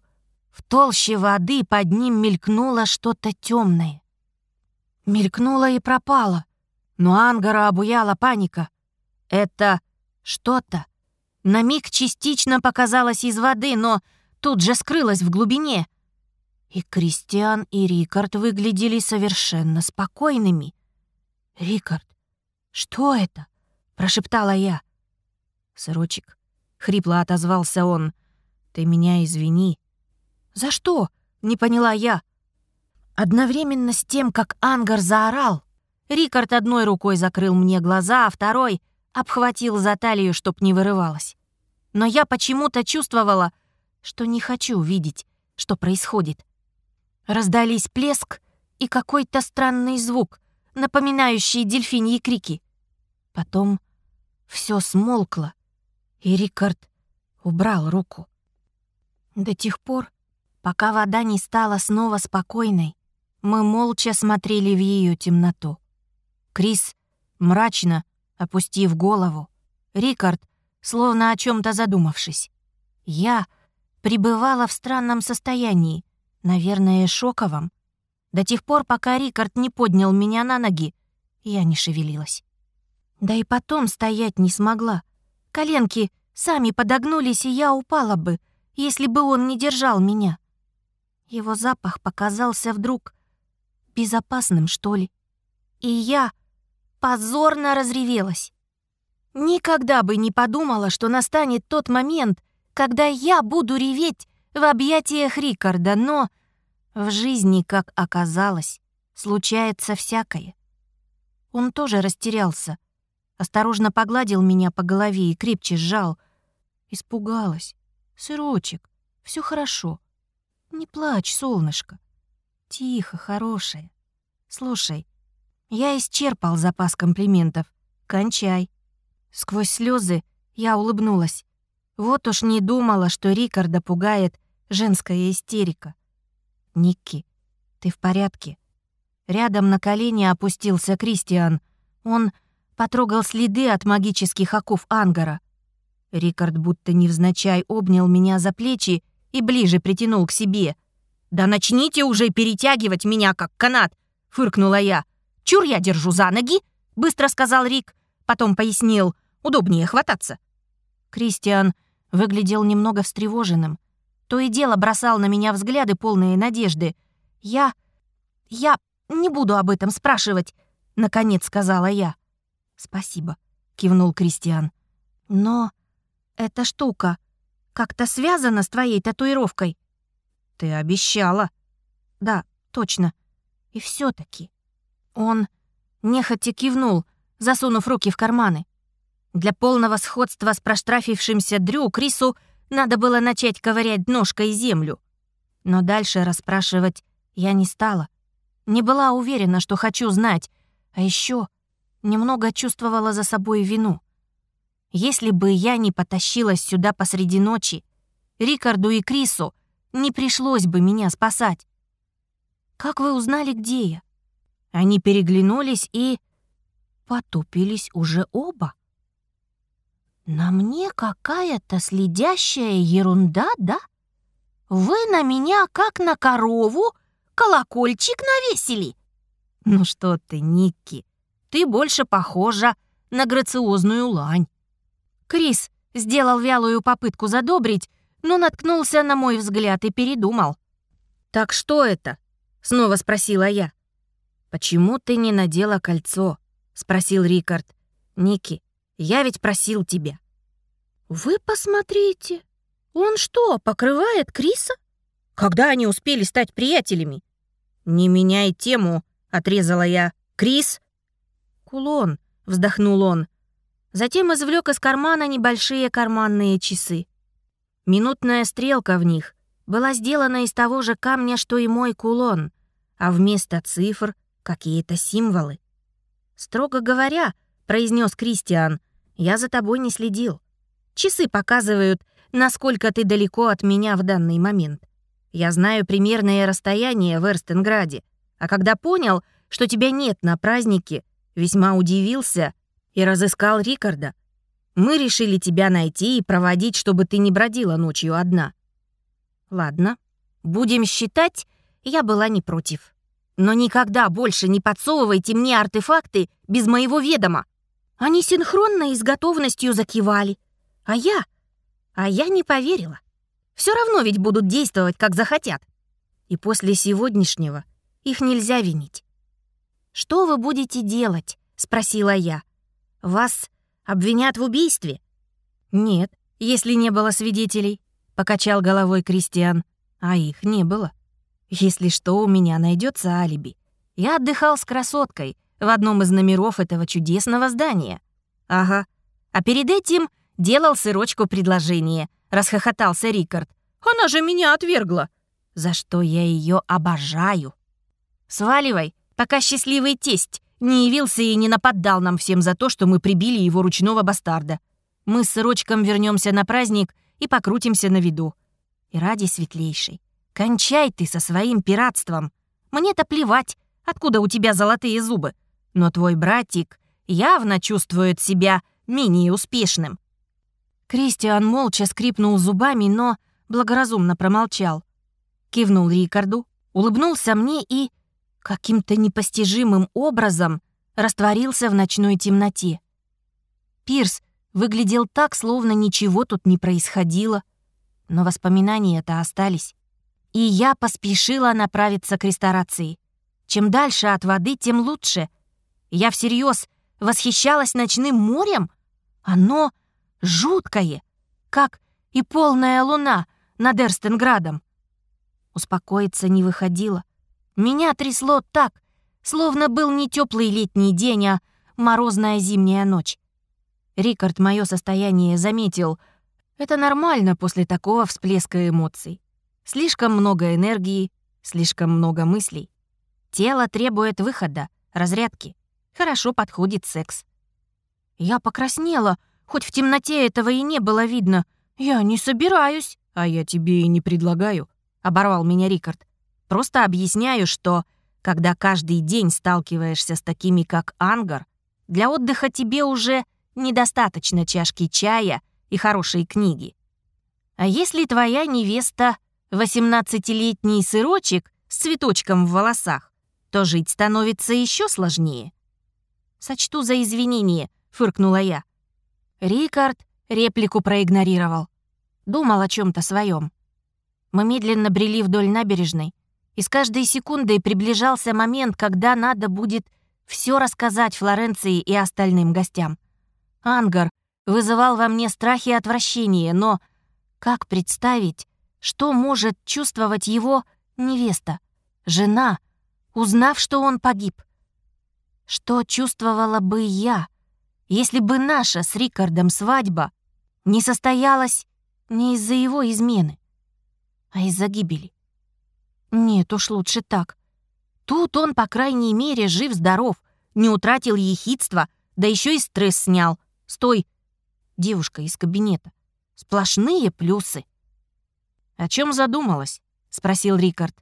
в толще воды, под ним мелькнуло что-то темное. Мелькнуло и пропало, но Ангара обуяла паника. Это что-то на миг частично показалось из воды, но тут же скрылась в глубине. И Кристиан, и Рикард выглядели совершенно спокойными. «Рикард, что это?» — прошептала я. «Сырочек», — хрипло отозвался он, — «ты меня извини». «За что?» — не поняла я. Одновременно с тем, как Ангар заорал, Рикард одной рукой закрыл мне глаза, а второй обхватил за талию, чтоб не вырывалась. Но я почему-то чувствовала, что не хочу видеть, что происходит. Раздались плеск и какой-то странный звук, напоминающий дельфиньи крики. Потом все смолкло, и Рикард убрал руку. До тех пор, пока вода не стала снова спокойной, мы молча смотрели в ее темноту. Крис, мрачно опустив голову, Рикард, словно о чем то задумавшись. Я пребывала в странном состоянии, наверное, шоковом. До тех пор, пока Рикард не поднял меня на ноги, я не шевелилась. Да и потом стоять не смогла. Коленки сами подогнулись, и я упала бы, если бы он не держал меня. Его запах показался вдруг безопасным, что ли. И я позорно разревелась. Никогда бы не подумала, что настанет тот момент, когда я буду реветь в объятиях Рикарда, но в жизни, как оказалось, случается всякое. Он тоже растерялся, осторожно погладил меня по голове и крепче сжал. Испугалась. «Сырочек, все хорошо. Не плачь, солнышко. Тихо, хорошая. Слушай, я исчерпал запас комплиментов. Кончай». Сквозь слезы я улыбнулась. Вот уж не думала, что Рикарда пугает женская истерика. «Никки, ты в порядке?» Рядом на колени опустился Кристиан. Он потрогал следы от магических оков Ангара. Рикард будто невзначай обнял меня за плечи и ближе притянул к себе. «Да начните уже перетягивать меня, как канат!» — фыркнула я. «Чур я держу за ноги!» — быстро сказал Рик. Потом пояснил. Удобнее хвататься». Кристиан выглядел немного встревоженным. То и дело бросал на меня взгляды, полные надежды. «Я... я не буду об этом спрашивать», — наконец сказала я. «Спасибо», — кивнул Кристиан. «Но эта штука как-то связана с твоей татуировкой?» «Ты обещала». «Да, точно. И все таки Он нехотя кивнул, засунув руки в карманы. Для полного сходства с проштрафившимся Дрю Крису надо было начать ковырять ножкой землю. Но дальше расспрашивать я не стала. Не была уверена, что хочу знать, а еще немного чувствовала за собой вину. Если бы я не потащилась сюда посреди ночи, Рикарду и Крису не пришлось бы меня спасать. Как вы узнали, где я? Они переглянулись и потупились уже оба. На мне какая-то следящая ерунда, да? Вы на меня, как на корову, колокольчик навесили. Ну что ты, Никки, ты больше похожа на грациозную лань. Крис сделал вялую попытку задобрить, но наткнулся на мой взгляд и передумал. «Так что это?» — снова спросила я. «Почему ты не надела кольцо?» — спросил Рикард. «Ники, я ведь просил тебя». «Вы посмотрите, он что, покрывает Криса? Когда они успели стать приятелями?» «Не меняй тему», — отрезала я. «Крис?» «Кулон», — вздохнул он. Затем извлек из кармана небольшие карманные часы. Минутная стрелка в них была сделана из того же камня, что и мой кулон, а вместо цифр — какие-то символы. «Строго говоря», — произнес Кристиан, — «я за тобой не следил. Часы показывают, насколько ты далеко от меня в данный момент. Я знаю примерное расстояние в Эрстенграде, а когда понял, что тебя нет на празднике, весьма удивился и разыскал Рикарда. Мы решили тебя найти и проводить, чтобы ты не бродила ночью одна. Ладно, будем считать, я была не против. Но никогда больше не подсовывайте мне артефакты без моего ведома. Они синхронно и с готовностью закивали. А я... А я не поверила. Все равно ведь будут действовать, как захотят. И после сегодняшнего их нельзя винить. «Что вы будете делать?» — спросила я. «Вас обвинят в убийстве?» «Нет, если не было свидетелей», — покачал головой Кристиан. «А их не было. Если что, у меня найдется алиби. Я отдыхал с красоткой в одном из номеров этого чудесного здания. Ага. А перед этим делал сырочку предложение», — расхохотался Рикард. «Она же меня отвергла!» «За что я ее обожаю!» «Сваливай, пока счастливый тесть не явился и не нападал нам всем за то, что мы прибили его ручного бастарда. Мы с сырочком вернемся на праздник и покрутимся на виду. И ради светлейшей, кончай ты со своим пиратством. Мне-то плевать, откуда у тебя золотые зубы. Но твой братик явно чувствует себя менее успешным. Кристиан молча скрипнул зубами, но благоразумно промолчал. Кивнул Рикарду, улыбнулся мне и каким-то непостижимым образом растворился в ночной темноте. Пирс выглядел так, словно ничего тут не происходило, но воспоминания-то остались. И я поспешила направиться к ресторации. Чем дальше от воды, тем лучше. Я всерьез восхищалась ночным морем. Оно жуткое, как и полная луна над Эрстенградом. Успокоиться не выходило. Меня трясло так, словно был не теплый летний день, а морозная зимняя ночь. Рикард мое состояние заметил. Это нормально после такого всплеска эмоций. Слишком много энергии, слишком много мыслей. Тело требует выхода, разрядки. Хорошо подходит секс. Я покраснела, хоть в темноте этого и не было видно. Я не собираюсь. А я тебе и не предлагаю, — оборвал меня Рикард. Просто объясняю, что, когда каждый день сталкиваешься с такими, как Ангар, для отдыха тебе уже недостаточно чашки чая и хорошей книги. А если твоя невеста — 18-летний сырочек с цветочком в волосах, то жить становится еще сложнее. «Сочту за извинение», — фыркнула я. Рикард реплику проигнорировал. Думал о чем то своем. Мы медленно брели вдоль набережной, и с каждой секундой приближался момент, когда надо будет все рассказать Флоренции и остальным гостям. Ангар вызывал во мне страх и отвращение, но как представить, что может чувствовать его невеста, жена, узнав, что он погиб? Что чувствовала бы я, если бы наша с Рикардом свадьба не состоялась не из-за его измены, а из-за гибели? Нет уж лучше так. Тут он, по крайней мере, жив-здоров, не утратил ехидства, да еще и стресс снял. Стой, девушка из кабинета. Сплошные плюсы. «О чем задумалась?» — спросил Рикард.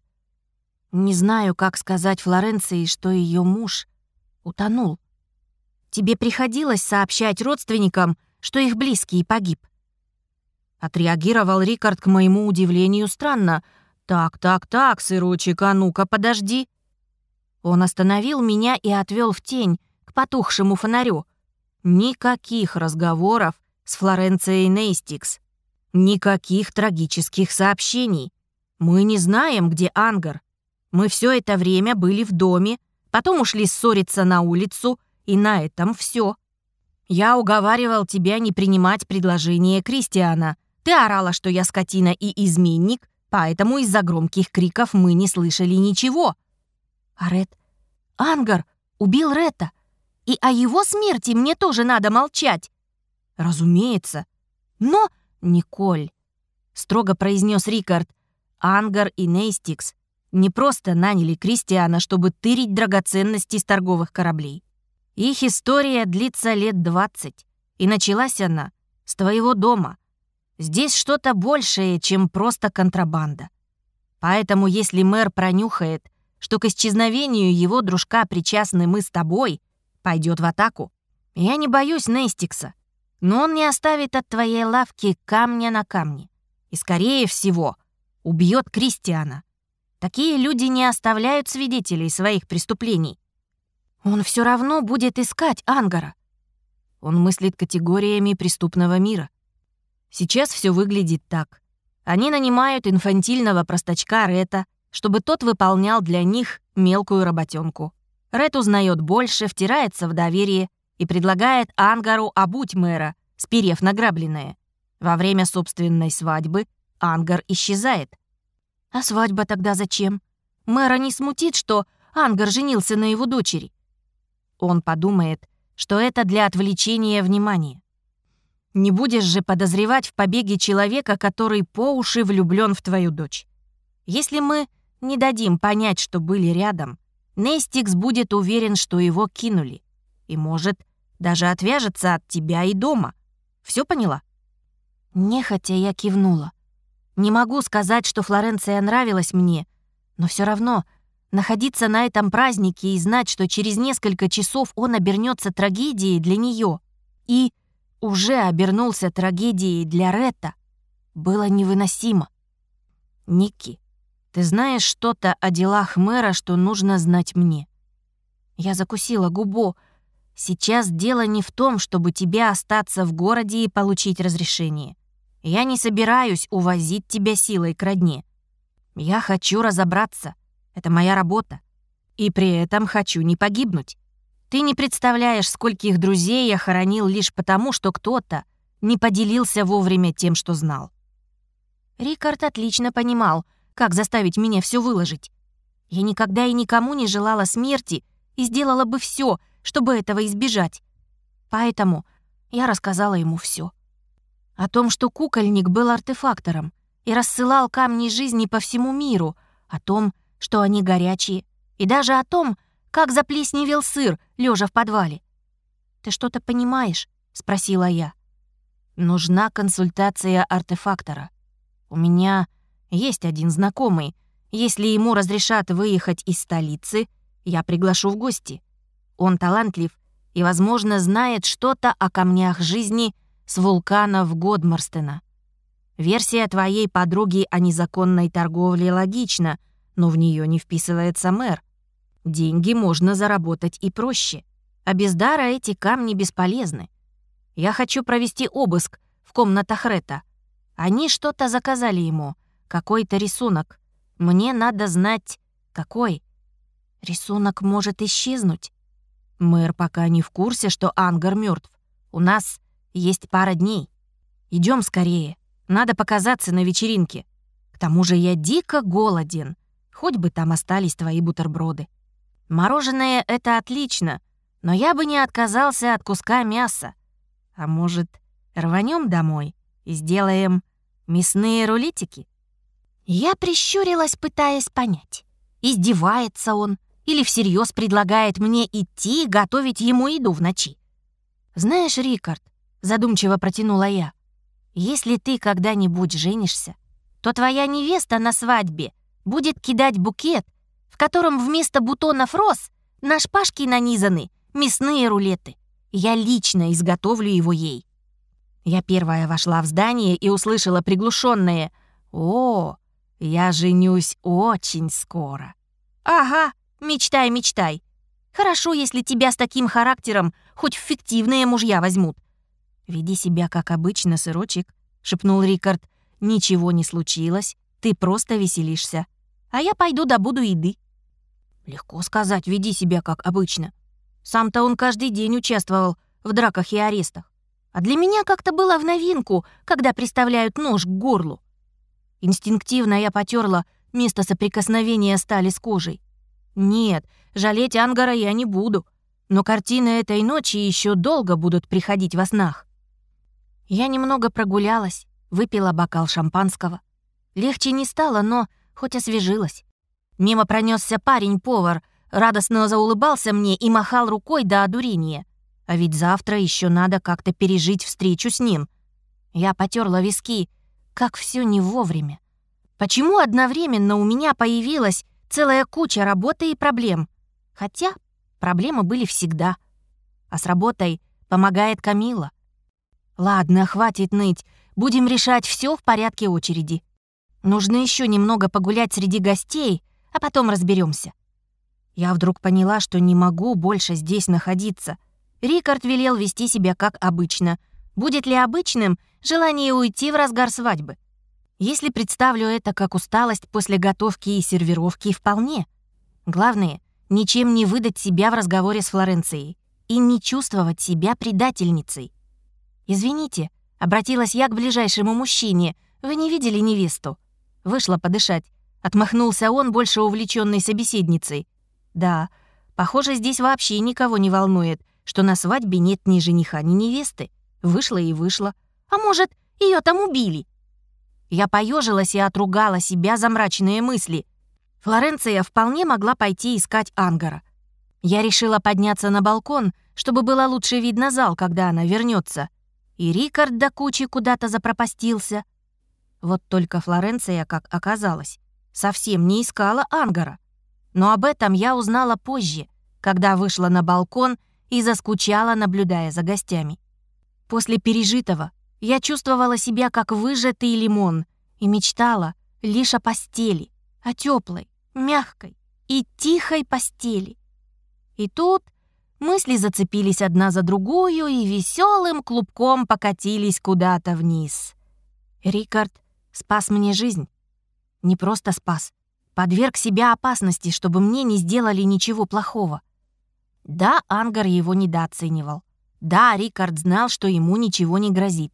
«Не знаю, как сказать Флоренции, что ее муж утонул. Тебе приходилось сообщать родственникам, что их близкий погиб?» Отреагировал Рикард к моему удивлению странно. «Так, так, так, сырочек, а ну-ка, подожди!» Он остановил меня и отвел в тень, к потухшему фонарю. Никаких разговоров с Флоренцией Нейстикс. Никаких трагических сообщений. Мы не знаем, где Ангар. Мы все это время были в доме, потом ушли ссориться на улицу, и на этом все. Я уговаривал тебя не принимать предложение Кристиана. Ты орала, что я скотина и изменник, поэтому из-за громких криков мы не слышали ничего. А Ред? Ангар убил Ретта. И о его смерти мне тоже надо молчать. Разумеется. Но «Николь», — строго произнес Рикард, «Ангар и Нейстикс не просто наняли Кристиана, чтобы тырить драгоценности с торговых кораблей. Их история длится лет двадцать, и началась она с твоего дома. Здесь что-то большее, чем просто контрабанда. Поэтому если мэр пронюхает, что к исчезновению его дружка причастны мы с тобой, пойдет в атаку. Я не боюсь Нейстикса. Но он не оставит от твоей лавки камня на камне. И, скорее всего, убьет Кристиана. Такие люди не оставляют свидетелей своих преступлений. Он все равно будет искать Ангара. Он мыслит категориями преступного мира. Сейчас все выглядит так. Они нанимают инфантильного простачка Рета, чтобы тот выполнял для них мелкую работенку. Рет узнает больше, втирается в доверие и предлагает Ангару обуть мэра, сперев награбленное. Во время собственной свадьбы Ангар исчезает. А свадьба тогда зачем? Мэра не смутит, что Ангар женился на его дочери. Он подумает, что это для отвлечения внимания. Не будешь же подозревать в побеге человека, который по уши влюблен в твою дочь. Если мы не дадим понять, что были рядом, Нестикс будет уверен, что его кинули. И, может, даже отвяжется от тебя и дома. Все поняла?» Нехотя я кивнула. Не могу сказать, что Флоренция нравилась мне, но все равно находиться на этом празднике и знать, что через несколько часов он обернется трагедией для нее и уже обернулся трагедией для Ретта, было невыносимо. «Ники, ты знаешь что-то о делах мэра, что нужно знать мне?» Я закусила губу, Сейчас дело не в том, чтобы тебе остаться в городе и получить разрешение. Я не собираюсь увозить тебя силой к родне. Я хочу разобраться. Это моя работа. И при этом хочу не погибнуть. Ты не представляешь, скольких друзей я хоронил лишь потому, что кто-то не поделился вовремя тем, что знал. Рикард отлично понимал, как заставить меня все выложить. Я никогда и никому не желала смерти и сделала бы все, чтобы этого избежать. Поэтому я рассказала ему все. О том, что кукольник был артефактором и рассылал камни жизни по всему миру, о том, что они горячие, и даже о том, как заплесневел сыр, лежа в подвале. «Ты что-то понимаешь?» — спросила я. «Нужна консультация артефактора. У меня есть один знакомый. Если ему разрешат выехать из столицы, я приглашу в гости. Он талантлив и, возможно, знает что-то о камнях жизни с вулканов Годмарстена. Версия твоей подруги о незаконной торговле логична, но в нее не вписывается мэр. Деньги можно заработать и проще, а без дара эти камни бесполезны. Я хочу провести обыск в комнатах Рета. Они что-то заказали ему, какой-то рисунок. Мне надо знать, какой. Рисунок может исчезнуть. Мэр пока не в курсе, что Ангар мертв. У нас есть пара дней. Идем скорее. Надо показаться на вечеринке. К тому же я дико голоден. Хоть бы там остались твои бутерброды. Мороженое — это отлично, но я бы не отказался от куска мяса. А может, рванем домой и сделаем мясные рулетики? Я прищурилась, пытаясь понять, издевается он или всерьез предлагает мне идти готовить ему еду в ночи. «Знаешь, Рикард», — задумчиво протянула я, «если ты когда-нибудь женишься, то твоя невеста на свадьбе будет кидать букет, в котором вместо бутонов роз на шпажки нанизаны мясные рулеты. Я лично изготовлю его ей. Я первая вошла в здание и услышала приглушенное «О, я женюсь очень скоро». «Ага, мечтай, мечтай. Хорошо, если тебя с таким характером хоть в фиктивные мужья возьмут». «Веди себя, как обычно, сырочек», — шепнул Рикард. «Ничего не случилось, ты просто веселишься. А я пойду добуду еды». Легко сказать, веди себя, как обычно. Сам-то он каждый день участвовал в драках и арестах. А для меня как-то было в новинку, когда приставляют нож к горлу. Инстинктивно я потерла место соприкосновения стали с кожей. Нет, жалеть Ангара я не буду, но картины этой ночи еще долго будут приходить во снах. Я немного прогулялась, выпила бокал шампанского. Легче не стало, но хоть освежилась. Мимо пронесся парень-повар, радостно заулыбался мне и махал рукой до одурения. А ведь завтра еще надо как-то пережить встречу с ним. Я потерла виски, как все не вовремя. Почему одновременно у меня появилась целая куча работы и проблем? Хотя проблемы были всегда. А с работой помогает Камила. Ладно, хватит ныть, будем решать все в порядке очереди. Нужно еще немного погулять среди гостей, а потом разберемся. Я вдруг поняла, что не могу больше здесь находиться — Рикард велел вести себя как обычно. Будет ли обычным желание уйти в разгар свадьбы? Если представлю это как усталость после готовки и сервировки, вполне. Главное, ничем не выдать себя в разговоре с Флоренцией и не чувствовать себя предательницей. «Извините», — обратилась я к ближайшему мужчине, «вы не видели невесту?» Вышла подышать. Отмахнулся он, больше увлеченной собеседницей. «Да, похоже, здесь вообще никого не волнует, что на свадьбе нет ни жениха, ни невесты. Вышла и вышла. А может, ее там убили? Я поежилась и отругала себя за мрачные мысли. Флоренция вполне могла пойти искать Ангара. Я решила подняться на балкон, чтобы было лучше видно зал, когда она вернется. И Рикард до кучи куда-то запропастился. Вот только Флоренция, как оказалось, совсем не искала Ангара. Но об этом я узнала позже, когда вышла на балкон и заскучала, наблюдая за гостями. После пережитого я чувствовала себя как выжатый лимон и мечтала лишь о постели, о теплой, мягкой и тихой постели. И тут мысли зацепились одна за другую и веселым клубком покатились куда-то вниз. Рикард спас мне жизнь. Не просто спас, подверг себя опасности, чтобы мне не сделали ничего плохого. Да, Ангар его недооценивал. Да, Рикард знал, что ему ничего не грозит.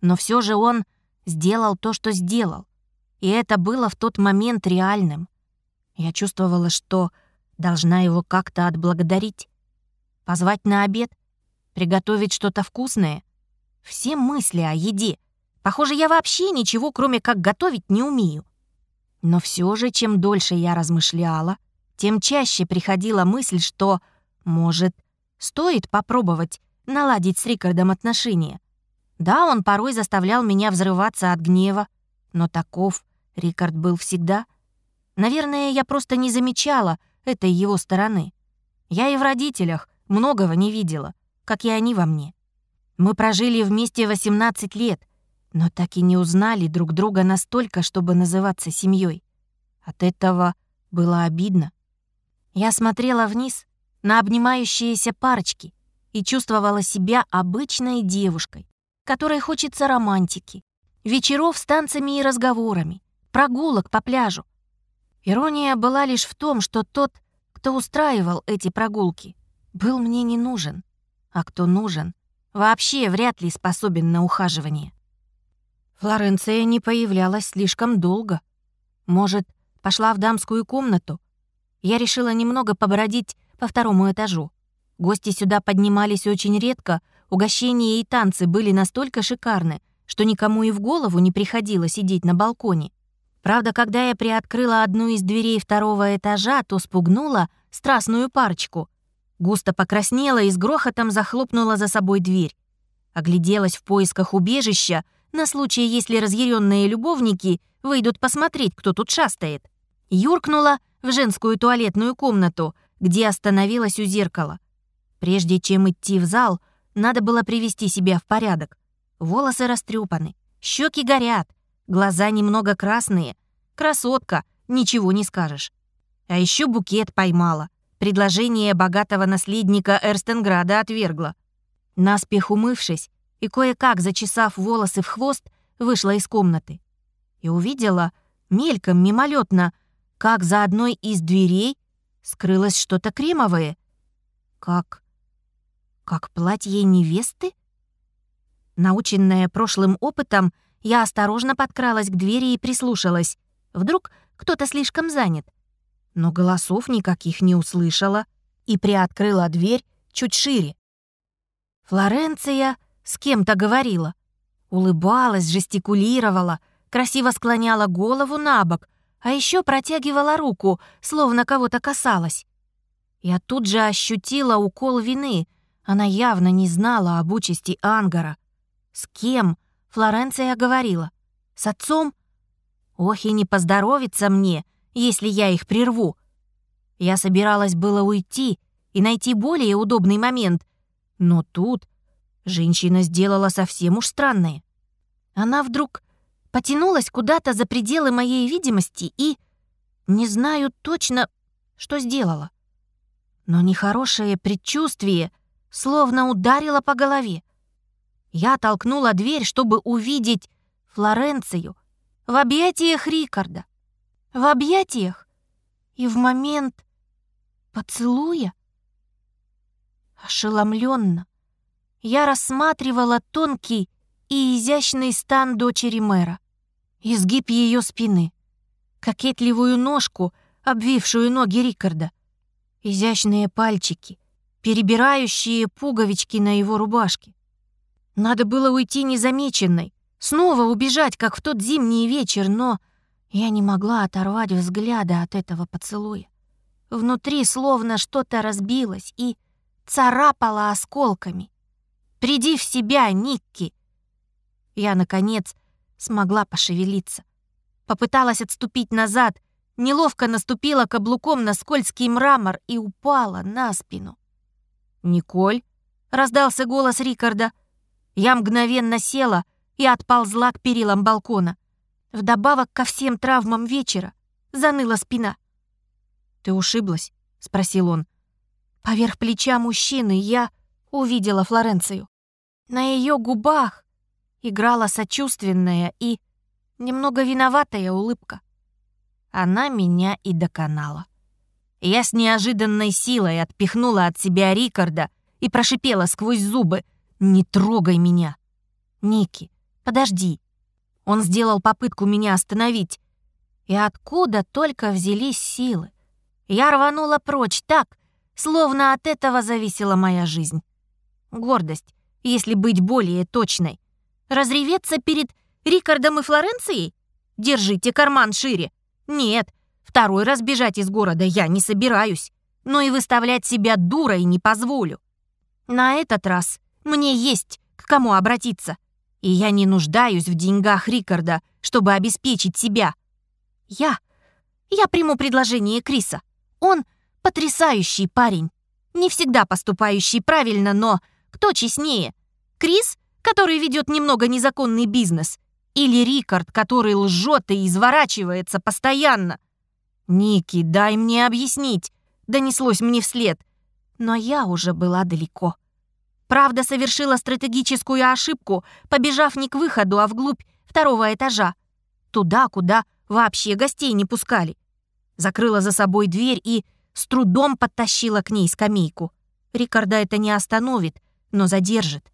Но все же он сделал то, что сделал. И это было в тот момент реальным. Я чувствовала, что должна его как-то отблагодарить. Позвать на обед? Приготовить что-то вкусное? Все мысли о еде. Похоже, я вообще ничего, кроме как готовить, не умею. Но все же, чем дольше я размышляла, тем чаще приходила мысль, что может, стоит попробовать наладить с Рикардом отношения? Да, он порой заставлял меня взрываться от гнева, но таков Рикард был всегда. Наверное, я просто не замечала этой его стороны. Я и в родителях многого не видела, как и они во мне. Мы прожили вместе 18 лет, но так и не узнали друг друга настолько, чтобы называться семьей. От этого было обидно. Я смотрела вниз на обнимающиеся парочки и чувствовала себя обычной девушкой, которой хочется романтики, вечеров с танцами и разговорами, прогулок по пляжу. Ирония была лишь в том, что тот, кто устраивал эти прогулки, был мне не нужен, а кто нужен, вообще вряд ли способен на ухаживание. Флоренция не появлялась слишком долго. Может, пошла в дамскую комнату? Я решила немного побродить по второму этажу. Гости сюда поднимались очень редко, угощения и танцы были настолько шикарны, что никому и в голову не приходило сидеть на балконе. Правда, когда я приоткрыла одну из дверей второго этажа, то спугнула страстную парочку. Густо покраснела и с грохотом захлопнула за собой дверь. Огляделась в поисках убежища на случай, если разъяренные любовники выйдут посмотреть, кто тут шастает. Юркнула в женскую туалетную комнату, где остановилась у зеркала. Прежде чем идти в зал, надо было привести себя в порядок. Волосы растрепаны, щеки горят, глаза немного красные. Красотка, ничего не скажешь. А еще букет поймала. Предложение богатого наследника Эрстенграда отвергла. Наспех умывшись и кое-как зачесав волосы в хвост, вышла из комнаты. И увидела, мельком, мимолетно, как за одной из дверей скрылось что-то кремовое. Как... как платье невесты? Наученная прошлым опытом, я осторожно подкралась к двери и прислушалась. Вдруг кто-то слишком занят. Но голосов никаких не услышала и приоткрыла дверь чуть шире. Флоренция с кем-то говорила. Улыбалась, жестикулировала, красиво склоняла голову на бок, а еще протягивала руку, словно кого-то касалась. Я тут же ощутила укол вины. Она явно не знала об участи Ангара. С кем? Флоренция говорила. С отцом? Ох, и не поздоровится мне, если я их прерву. Я собиралась было уйти и найти более удобный момент, но тут женщина сделала совсем уж странное. Она вдруг потянулась куда-то за пределы моей видимости и... Не знаю точно, что сделала. Но нехорошее предчувствие словно ударило по голове. Я толкнула дверь, чтобы увидеть Флоренцию в объятиях Рикарда. В объятиях и в момент поцелуя. Ошеломленно я рассматривала тонкий и изящный стан дочери мэра изгиб ее спины, кокетливую ножку, обвившую ноги Рикарда, изящные пальчики, перебирающие пуговички на его рубашке. Надо было уйти незамеченной, снова убежать, как в тот зимний вечер, но я не могла оторвать взгляда от этого поцелуя. Внутри словно что-то разбилось и царапало осколками. «Приди в себя, Никки!» Я, наконец, смогла пошевелиться. Попыталась отступить назад, неловко наступила каблуком на скользкий мрамор и упала на спину. «Николь?» — раздался голос Рикарда. Я мгновенно села и отползла к перилам балкона. Вдобавок ко всем травмам вечера заныла спина. «Ты ушиблась?» — спросил он. Поверх плеча мужчины я увидела Флоренцию. На ее губах играла сочувственная и немного виноватая улыбка. Она меня и доконала. Я с неожиданной силой отпихнула от себя Рикарда и прошипела сквозь зубы «Не трогай меня!» «Ники, подожди!» Он сделал попытку меня остановить. И откуда только взялись силы? Я рванула прочь так, словно от этого зависела моя жизнь. Гордость, если быть более точной. Разреветься перед Рикардом и Флоренцией? Держите карман шире. Нет, второй раз бежать из города я не собираюсь. Но и выставлять себя дурой не позволю. На этот раз мне есть к кому обратиться. И я не нуждаюсь в деньгах Рикарда, чтобы обеспечить себя. Я... Я приму предложение Криса. Он потрясающий парень. Не всегда поступающий правильно, но кто честнее? Крис который ведет немного незаконный бизнес, или Рикард, который лжет и изворачивается постоянно. «Ники, дай мне объяснить», — донеслось мне вслед. Но я уже была далеко. Правда, совершила стратегическую ошибку, побежав не к выходу, а вглубь второго этажа. Туда, куда вообще гостей не пускали. Закрыла за собой дверь и с трудом подтащила к ней скамейку. Рикарда это не остановит, но задержит.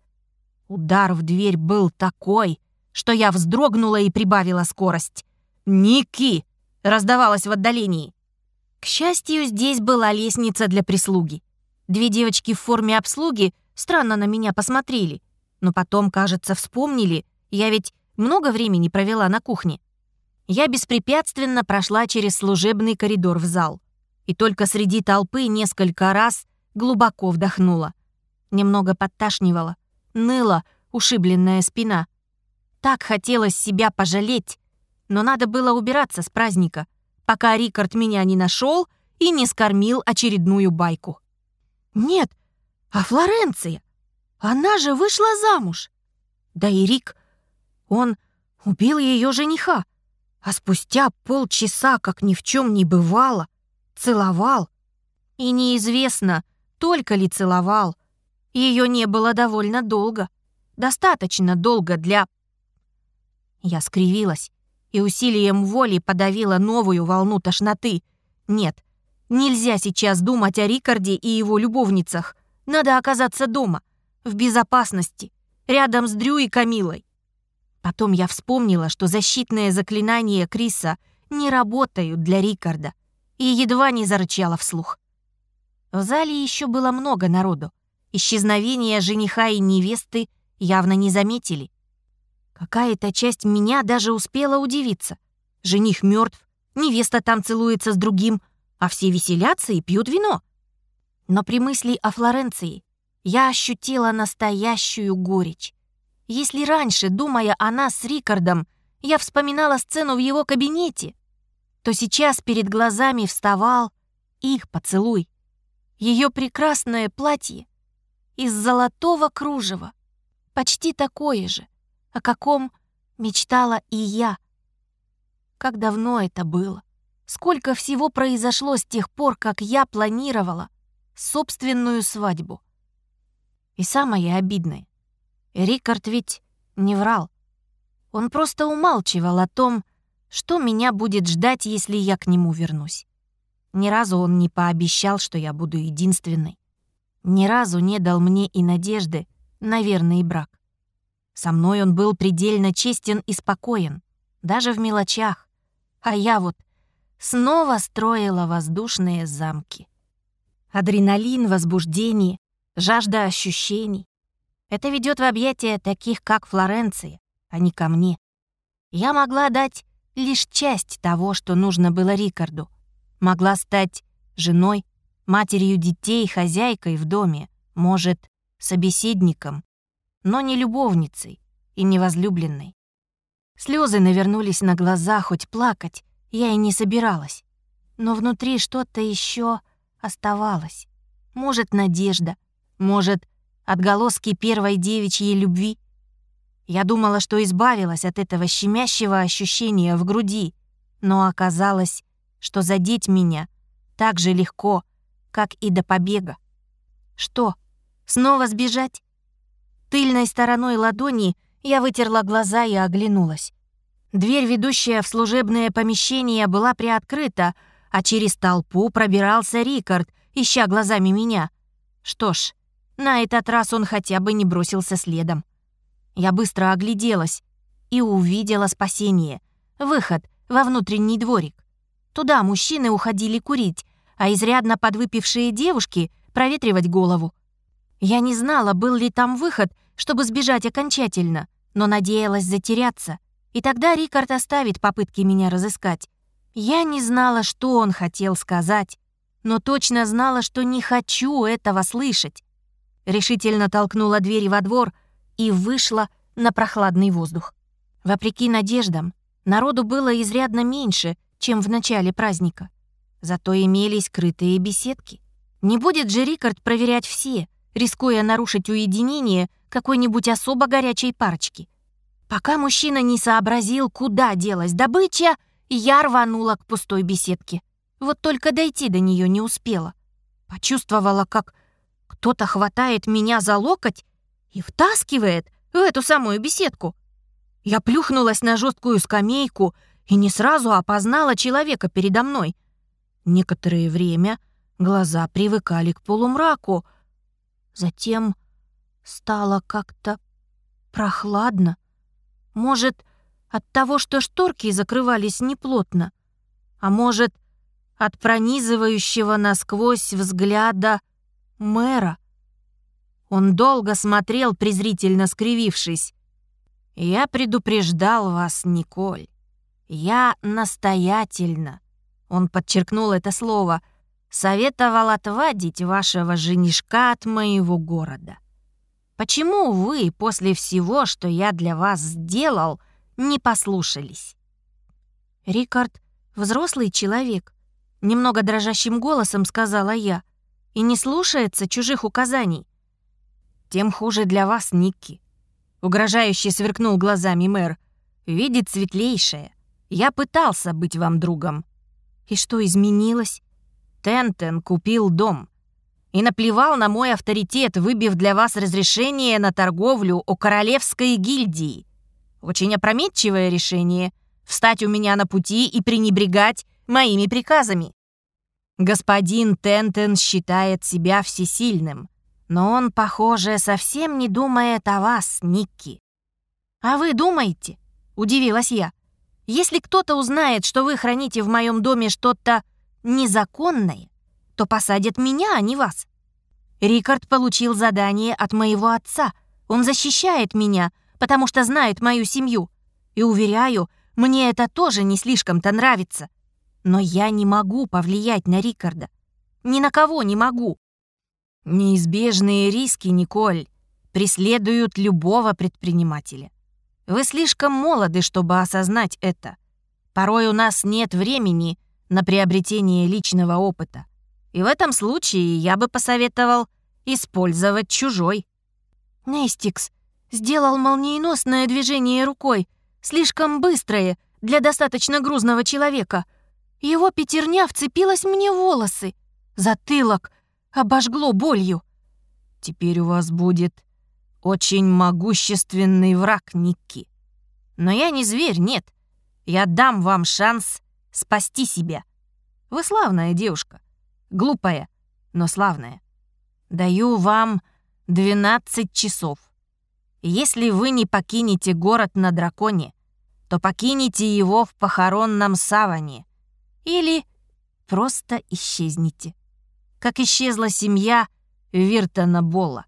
Удар в дверь был такой, что я вздрогнула и прибавила скорость. «Ники!» — раздавалось в отдалении. К счастью, здесь была лестница для прислуги. Две девочки в форме обслуги странно на меня посмотрели, но потом, кажется, вспомнили, я ведь много времени провела на кухне. Я беспрепятственно прошла через служебный коридор в зал и только среди толпы несколько раз глубоко вдохнула. Немного подташнивала ныла ушибленная спина. Так хотелось себя пожалеть, но надо было убираться с праздника, пока Рикард меня не нашел и не скормил очередную байку. Нет, а Флоренция? Она же вышла замуж. Да и Рик, он убил ее жениха, а спустя полчаса, как ни в чем не бывало, целовал. И неизвестно, только ли целовал. Ее не было довольно долго. Достаточно долго для... Я скривилась и усилием воли подавила новую волну тошноты. Нет, нельзя сейчас думать о Рикарде и его любовницах. Надо оказаться дома, в безопасности, рядом с Дрю и Камилой. Потом я вспомнила, что защитные заклинания Криса не работают для Рикарда, и едва не зарычала вслух. В зале еще было много народу. Исчезновение жениха и невесты явно не заметили. Какая-то часть меня даже успела удивиться. Жених мертв, невеста там целуется с другим, а все веселятся и пьют вино. Но при мысли о Флоренции я ощутила настоящую горечь. Если раньше, думая о нас с Рикардом, я вспоминала сцену в его кабинете, то сейчас перед глазами вставал их поцелуй. Ее прекрасное платье из золотого кружева, почти такое же, о каком мечтала и я. Как давно это было? Сколько всего произошло с тех пор, как я планировала собственную свадьбу. И самое обидное, Рикард ведь не врал. Он просто умалчивал о том, что меня будет ждать, если я к нему вернусь. Ни разу он не пообещал, что я буду единственной. Ни разу не дал мне и надежды на верный брак. Со мной он был предельно честен и спокоен, даже в мелочах. А я вот снова строила воздушные замки. Адреналин, возбуждение, жажда ощущений. Это ведет в объятия таких, как Флоренция, а не ко мне. Я могла дать лишь часть того, что нужно было Рикарду. Могла стать женой, матерью детей, хозяйкой в доме, может, собеседником, но не любовницей и не возлюбленной. Слезы навернулись на глаза, хоть плакать я и не собиралась. Но внутри что-то еще оставалось. Может, надежда, может, отголоски первой девичьей любви. Я думала, что избавилась от этого щемящего ощущения в груди, но оказалось, что задеть меня так же легко, как и до побега. Что, снова сбежать? Тыльной стороной ладони я вытерла глаза и оглянулась. Дверь, ведущая в служебное помещение, была приоткрыта, а через толпу пробирался Рикард, ища глазами меня. Что ж, на этот раз он хотя бы не бросился следом. Я быстро огляделась и увидела спасение. Выход во внутренний дворик. Туда мужчины уходили курить, а изрядно подвыпившие девушки — проветривать голову. Я не знала, был ли там выход, чтобы сбежать окончательно, но надеялась затеряться. И тогда Рикард оставит попытки меня разыскать. Я не знала, что он хотел сказать, но точно знала, что не хочу этого слышать. Решительно толкнула двери во двор и вышла на прохладный воздух. Вопреки надеждам, народу было изрядно меньше, чем в начале праздника. Зато имелись крытые беседки. Не будет же Рикард проверять все, рискуя нарушить уединение какой-нибудь особо горячей парочки. Пока мужчина не сообразил, куда делась добыча, я рванула к пустой беседке. Вот только дойти до нее не успела. Почувствовала, как кто-то хватает меня за локоть и втаскивает в эту самую беседку. Я плюхнулась на жесткую скамейку и не сразу опознала человека передо мной. Некоторое время глаза привыкали к полумраку, Затем стало как-то прохладно. Может, от того, что шторки закрывались неплотно, а может, от пронизывающего насквозь взгляда мэра. Он долго смотрел, презрительно скривившись. «Я предупреждал вас, Николь. Я настоятельно». Он подчеркнул это слово — советовал отвадить вашего женишка от моего города. Почему вы после всего, что я для вас сделал, не послушались? Рикард — взрослый человек, немного дрожащим голосом сказала я, и не слушается чужих указаний. Тем хуже для вас, Никки. Угрожающе сверкнул глазами мэр. Видит светлейшее. Я пытался быть вам другом. И что изменилось? Тентен купил дом. И наплевал на мой авторитет, выбив для вас разрешение на торговлю у королевской гильдии. Очень опрометчивое решение — встать у меня на пути и пренебрегать моими приказами. Господин Тентен считает себя всесильным, но он, похоже, совсем не думает о вас, Никки. «А вы думаете?» — удивилась я. «Если кто-то узнает, что вы храните в моем доме что-то незаконное, то посадят меня, а не вас. Рикард получил задание от моего отца. Он защищает меня, потому что знает мою семью. И, уверяю, мне это тоже не слишком-то нравится. Но я не могу повлиять на Рикарда. Ни на кого не могу. Неизбежные риски, Николь, преследуют любого предпринимателя. Вы слишком молоды, чтобы осознать это. Порой у нас нет времени на приобретение личного опыта. И в этом случае я бы посоветовал использовать чужой. Нестикс сделал молниеносное движение рукой, слишком быстрое для достаточно грузного человека — его пятерня вцепилась мне в волосы. Затылок обожгло болью. «Теперь у вас будет очень могущественный враг, Никки. Но я не зверь, нет. Я дам вам шанс спасти себя. Вы славная девушка. Глупая, но славная. Даю вам 12 часов. Если вы не покинете город на драконе, то покинете его в похоронном саване. Или просто исчезните. Как исчезла семья Виртона Болла.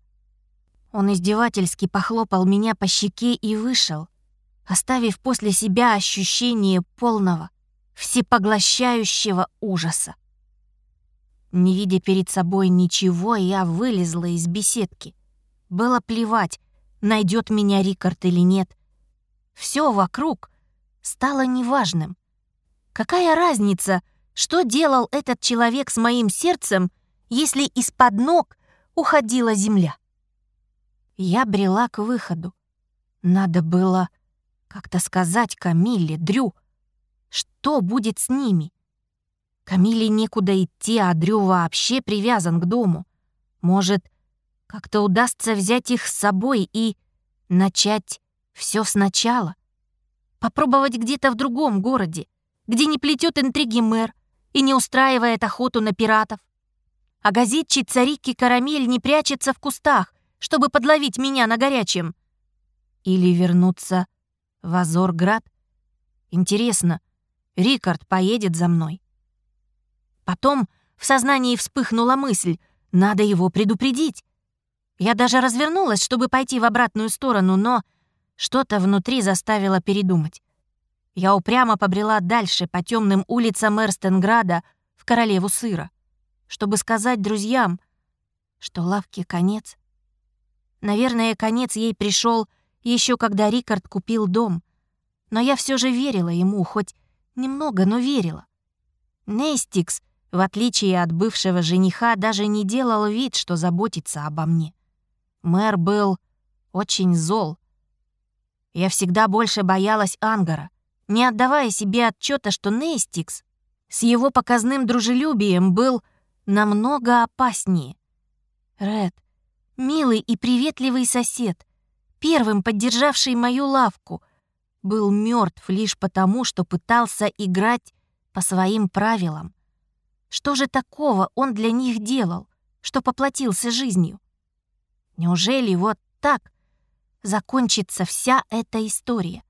Он издевательски похлопал меня по щеке и вышел, оставив после себя ощущение полного, всепоглощающего ужаса. Не видя перед собой ничего, я вылезла из беседки. Было плевать, найдет меня Рикард или нет. Все вокруг стало неважным. Какая разница, что делал этот человек с моим сердцем, если из-под ног уходила земля? Я брела к выходу. Надо было как-то сказать Камиле, Дрю, что будет с ними. Камиле некуда идти, а Дрю вообще привязан к дому. Может, как-то удастся взять их с собой и начать все сначала. Попробовать где-то в другом городе где не плетет интриги мэр и не устраивает охоту на пиратов. А газетчица Рикки Карамель не прячется в кустах, чтобы подловить меня на горячем. Или вернуться в Азорград? Интересно, Рикард поедет за мной? Потом в сознании вспыхнула мысль, надо его предупредить. Я даже развернулась, чтобы пойти в обратную сторону, но что-то внутри заставило передумать. Я упрямо побрела дальше по темным улицам Эрстенграда в Королеву сыра, чтобы сказать друзьям, что лавке конец. Наверное, конец ей пришел еще когда Рикард купил дом, но я все же верила ему, хоть немного, но верила. Нейстикс, в отличие от бывшего жениха, даже не делал вид, что заботится обо мне. Мэр был очень зол. Я всегда больше боялась Ангара, не отдавая себе отчета, что Нейстикс с его показным дружелюбием был намного опаснее. Ред, милый и приветливый сосед, первым поддержавший мою лавку, был мертв лишь потому, что пытался играть по своим правилам. Что же такого он для них делал, что поплатился жизнью? Неужели вот так закончится вся эта история?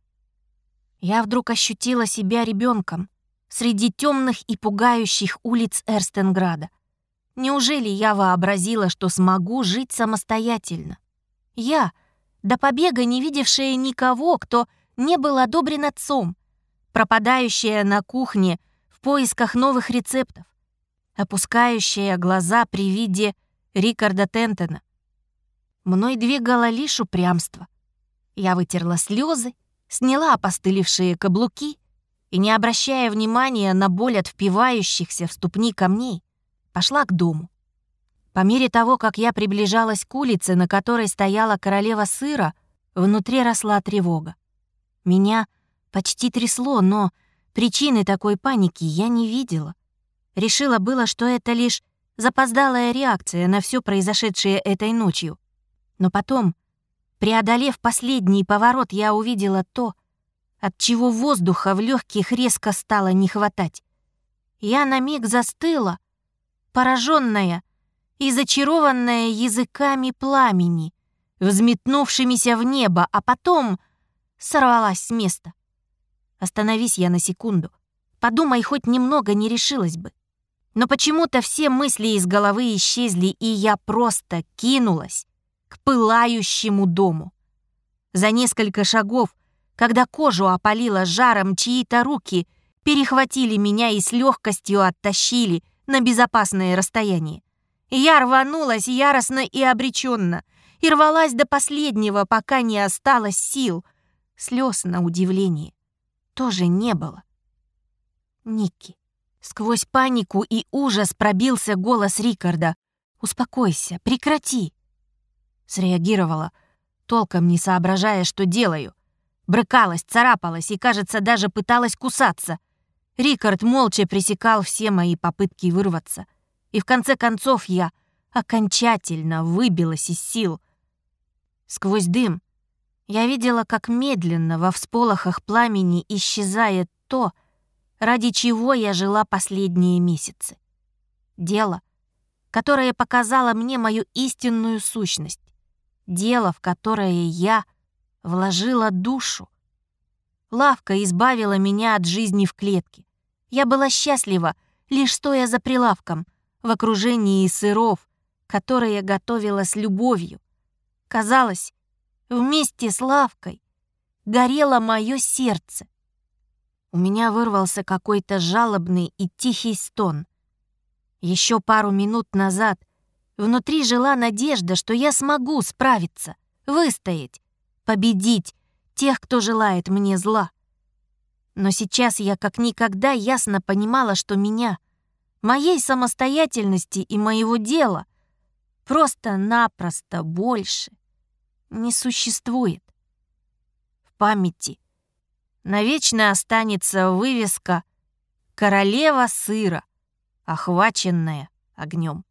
Я вдруг ощутила себя ребенком среди темных и пугающих улиц Эрстенграда. Неужели я вообразила, что смогу жить самостоятельно? Я, до побега не видевшая никого, кто не был одобрен отцом, пропадающая на кухне в поисках новых рецептов, опускающая глаза при виде Рикарда Тентона. Мной двигало лишь упрямство. Я вытерла слезы сняла опостылевшие каблуки и, не обращая внимания на боль от впивающихся в ступни камней, пошла к дому. По мере того, как я приближалась к улице, на которой стояла королева сыра, внутри росла тревога. Меня почти трясло, но причины такой паники я не видела. Решила было, что это лишь запоздалая реакция на все произошедшее этой ночью. Но потом, преодолев последний поворот, я увидела то, от чего воздуха в легких резко стало не хватать. Я на миг застыла, пораженная и зачарованная языками пламени, взметнувшимися в небо, а потом сорвалась с места. Остановись я на секунду. Подумай, хоть немного не решилась бы. Но почему-то все мысли из головы исчезли, и я просто кинулась к пылающему дому. За несколько шагов, когда кожу опалило жаром, чьи-то руки перехватили меня и с легкостью оттащили на безопасное расстояние. Я рванулась яростно и обреченно, и рвалась до последнего, пока не осталось сил. Слез на удивление тоже не было. Ники. Сквозь панику и ужас пробился голос Рикарда. «Успокойся, прекрати!» Среагировала, толком не соображая, что делаю. Брыкалась, царапалась и, кажется, даже пыталась кусаться. Рикард молча пресекал все мои попытки вырваться. И в конце концов я окончательно выбилась из сил. Сквозь дым я видела, как медленно во всполохах пламени исчезает то, ради чего я жила последние месяцы. Дело, которое показало мне мою истинную сущность. Дело, в которое я вложила душу. Лавка избавила меня от жизни в клетке. Я была счастлива, лишь стоя за прилавком, в окружении сыров, которые готовила с любовью. Казалось, вместе с лавкой горело мое сердце. У меня вырвался какой-то жалобный и тихий стон. Еще пару минут назад внутри жила надежда, что я смогу справиться, выстоять, победить тех, кто желает мне зла. Но сейчас я как никогда ясно понимала, что меня, моей самостоятельности и моего дела просто-напросто больше не существует. В памяти навечно останется вывеска «Королева сыра», охваченная огнем.